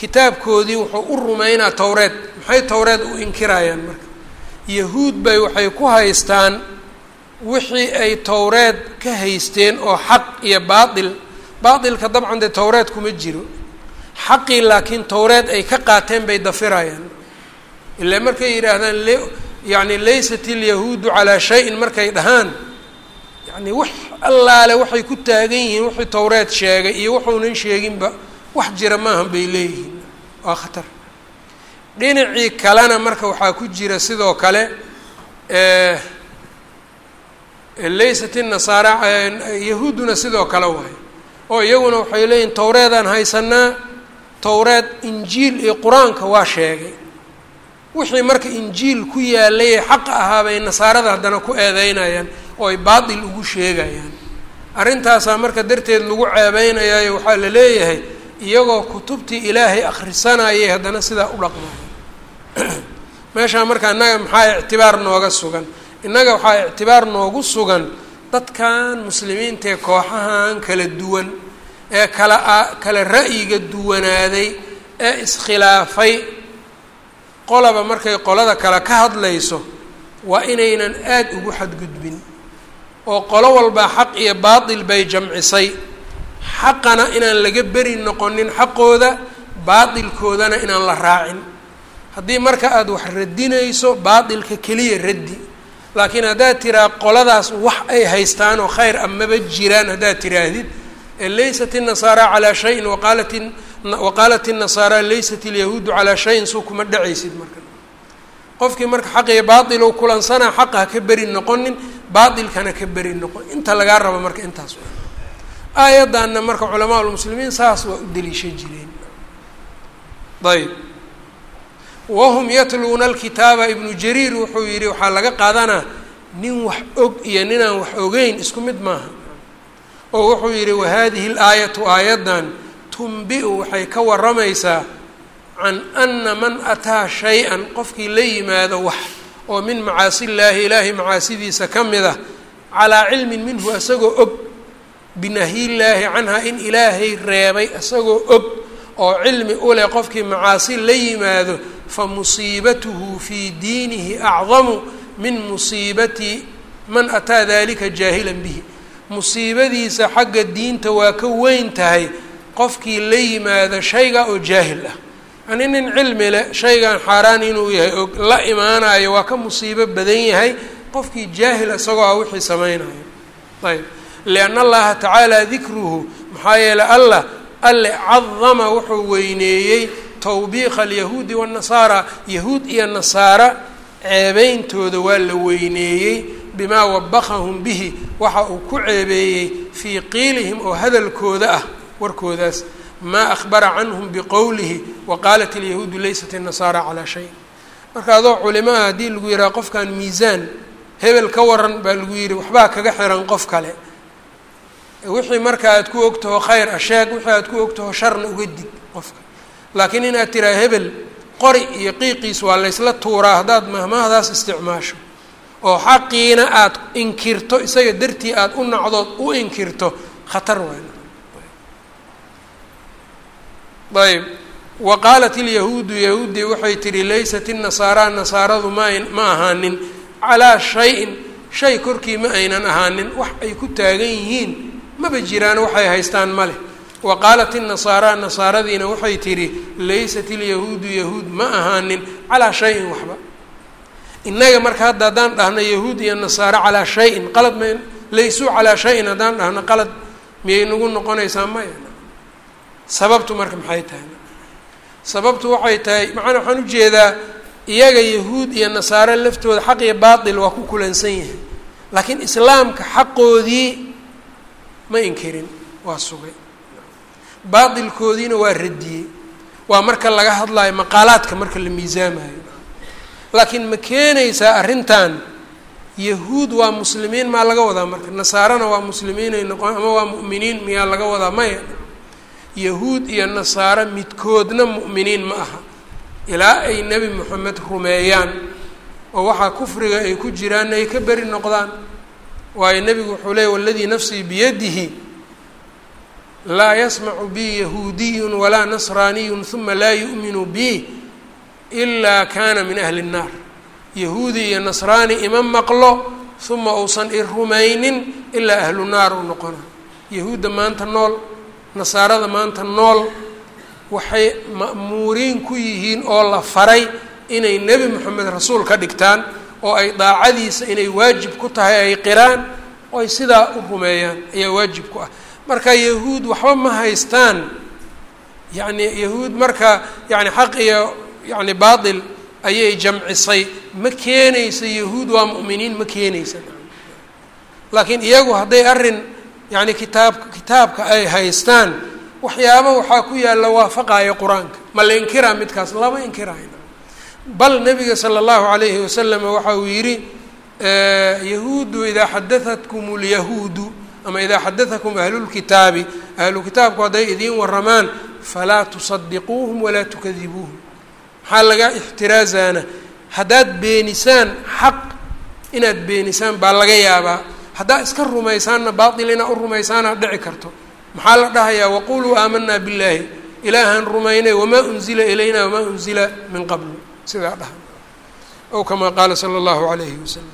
kitaabkoodii wuxuu u rumaynaa towreed maxay towreed u inkirayaan marka? Yahuud bay waxay ku haystaan wixii ay towreed ka haysteen oo xaq iyo baatil. Baatilka dabcan dee towreed kuma jiro. Xaqii laakiin towreed ay ka qaateen bay dafirayaan. Ilaa markay yidhaahdaan l yacni laysat ilyahuudu calaa shayin markay dhahaan yacni wax allaale waxay ku taagan yihiin wixii towreed sheegay iyo wuxuunan sheeginba wax jira maahan bay leeyihiin. Waa khatar. Dhinacii kalena marka waxaa ku jira sidoo kale laysat inasaara yahuudduna sidoo kale waay. Oo iyaguna waxay leeyihiin towreedaan haysanaa towreed injiil iyo qur'aanka waa sheegay. Wixii marka injiil ku yaalay ee xaqa ahaabay nasaarada haddana ku eedeynayaan oo ay baatil ugu sheegayaan. Arrintaasaa marka darteed lagu ceebeynayaayo waxaa la leeyahay iyagoo kutubtii ilaahay akhrisanayay haddana sidaa u dhaqmaya meeshaa marka innaga maxaa ictibaar nooga sugan? Innaga waxaa ictibaar noogu sugan dadkan muslimiintaee kooxahan kala duwan ee kala kala ra'yiga duwanaaday ee iskhilaafay. Qolaba markay qolada kale ka hadlayso waa inaynan aada ugu xadgudbin oo qolo walbaa xaq iyo baatil bay jamcisay xaqana inaan laga beri noqonin xaqooda baatilkoodana inaan la raacin haddii marka aada wax radinayso baatilka keliya raddi laakiin haddaad tiraa qoladaas wax ay haystaan oo khayr amaba jiraan haddaad tiraahdid laysat الnasaara calىa shayin waqaalat waqaalat الnasaara laysat اlyahuudu calىa shayin suu kuma dhacaysid marka qofkii marka xaq iyo baailow kulansanaa xaqa ha ka beri noqonin baailkana ka beri noqon inta lagaa rabo marka intaas aayaddanna marka culamaa lmuslimiin saas waa u deliisha jireen. Ayb wahum yatluuna alkitaaba ibnu jariir wuxuu yidhi waxaa laga qaadanaa nin wax og iyo ninaan wax ogeyn isku mid maaha. Oo wuxuu yidhi wahadihi اlaayatu aayaddan tumbi-u waxay ka waramaysaa can ana man ataa shay-an qofkii la yimaado wax oo min macaasi illaahi ilaahay macaasidiisa ka mid ah calaa cilmin minhu isagoo og binahyillaahi canha in ilaahay reebay isagoo og oo cilmi u leh qofkii macaasi la yimaado fa musiibatuhu fii diinihi acdamu min musiibati man ataa dalika jaahilan bihi. Musiibadiisa xagga diinta waa ka weyn tahay qofkii la yimaado shayga oo jaahil ah yani nin cilmi leh shaygan xaaraan inuu yahay oo la imaanayo waa ka musiibo badan yahay qofkii jaahil isagoo ah wixii samaynayo. Ayb lianna allaha tacaala dikruhu maxaa yeeley allah alle cadama wuxuu weyneeyey tawbiiqa alyahuudi waannasaara yahuud iyo nasaara ceebeyntooda waa la weyneeyey bimaa wabaqahum bihi. Waxa uu ku ceebeeyey fii qiilihim oo hadalkooda ah warkoodaas maa akhbara canhum biqowlihi wa qaalat alyahuudu laysat innasaara calaa shay. Marka adoo culimaa haddii lagu yidhaha qofkan miisaan hebel ka waran baa lagu yidhi waxbaa kaga xiran qof kale. Wixii marka aad ku ogtaho khayr asheeg wixii aad ku ogtaho sharna uga dig qofka. Laakiin inaad tiraa hebel qori iyo qiiqiis waa laysla tuuraa haddaad mahmahdaas isticmaasho. Oo xaqiina aada inkirto isaga dartii aada u nacdood u inkirto khatar wayn ayb. Wa qaalat ilyahuudu yahuuddii waxay tihi laysat innasaara nasaaradu ma ma ahaanin. Calaa shayin shay korkii ma aynan ahaanin. Wax ay ku taagan yihiin maba jiraan waxay haystaan ma leh. Wa qaalat inasaara nasaaradiina waxay tidhi laysat ilyahuudu yahuud ma ahaanin. Calaa shayin waxba. Innaga marka hadda haddaan dhahno yahuud iyo nasaare calaa shayin qalad ma laysuu calaa shayin haddaan dhahno qalad miyay nagu noqonaysaa maya sababtu marka maxay tahay? Sababtu waxay tahay macana waxaan u jeedaa iyaga yahuud iyo nasaare laftooda xaq iyo baatil waa ku kulansan yahay. Laakiin islaamka xaqoodii ma inkirin waa sugay. Baatilkoodiina waa radiyey. Waa marka laga hadlayo maqaalaadka marka la miisaamayo laakiin ma keenaysaa arrintan yahuud waa muslimiin maa laga wadaa marka? Nasaarana waa muslimiinay noqon ama waa mu'miniin miyaa laga wadaa? Maya yahuud iyo nasaaro midkoodna mu'miniin ma aha. Ilaa ay nebi moxamed rumeeyaan oo waxaa kufriga ay ku jiraanna ay ka beri noqdaan. Waayo nebigu wuxuu leeyay waladii nafsii biyadihi laa yasmacu bi yahuudiyun walaa nasraaniyun uma laa yu'minu bi ilaa kana min ahli الnaar yahuudi iyo nasraani ima maqlo uma uusan i rumaynin ilaa ahlu naar u noqona. Yahuudda maanta nool nasaarada maanta nool waxay ma'muuriin ku yihiin oo la faray inay nebi moxamed rasuul ka dhigtaan oo ay daacadiisa inay waajib ku tahay ay qiraan oo ay sidaa u rumeeyaan ayaa waajib ku ah. Marka yahuud waxba ma haystaan. Yacni yahuud marka yani xaq iyo yani baatil ayay jamcisay. Ma keenaysa yahuud waa mu'miniin ma keenaysa. Laakiin iyagu hadday arrin yani kitaab kitaabka ay haystaan waxyaaba waxaa ku yaalla waafaqayo qur'aanka. Ma la inkiraa midkaas? Lama inkirayo bal nabiga sala allahu alayhi wasalam waxa uu yidhi yahuudu idaa xadahatkum lyahuudu ama idaa xadatakum ahlulkitaabi ahlukitaabku hadday idiin waramaan falaa tusadiquuhum walaa tukadibuuhum. Maxaa laga ixtiraazaana? Haddaad beenisaan xaq inaad beenisaan baa laga yaabaa haddaad iska rumaysaanna baatil inaad u rumaysaanaad dhici karto. Maxaa la dhahayaa? Waquluu aamanaa billaahi. Ilaahaan rumaynay wamaa unzila ilayna wamaa unzila min qablu. Sidaa dhaha ow kamaa qaala sala allahu alayhi wasalam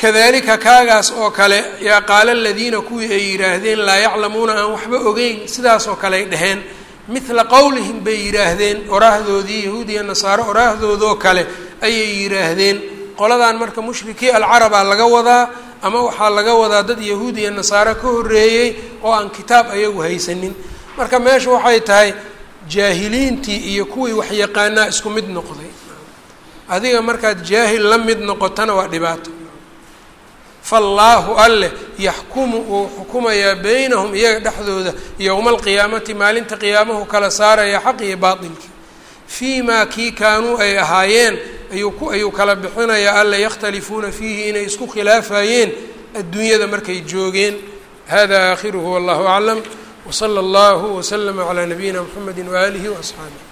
kadalika kaagaas oo kale yaa qaala aladiina kuwii ay yidhaahdeen laa yaclamuuna aan waxba ogeyn. Sidaas oo kale ay dhaheen. Midla qowlihim bay yidhaahdeen oraahdoodii yahuud iyo nasaaro oraahdoodoo kale ayay yidhaahdeen qoladan marka mushrikii alcarabaa laga wadaa ama waxaa laga wadaa dad yahuud iyo nasaaro ka horreeyey oo aan kitaab ayagu haysanin. Marka meesha waxay tahay jaahiliintii iyo kuwii waxyaqaanaa isku mid noqday. Adiga markaad jaahil la mid noqotana waa dhibaato. Faallaahu alleh yaxkumu uu xukumayaa beynahum iyaga dhexdooda yowma alqiyaamati maalinta qiyaamahu kala saaraya xaq iyo baatilkii. Fii maa kii kaanuu ay ahaayeen ayuu kala bixinayaa alla yakhtalifuuna fiihi inay isku khilaafayeen adduunyada markay joogeen. Hada aakhiruhu wallahu aclam. Wsala allahu waslama calaa nabiyina mxamedi waaalihi waasxaabih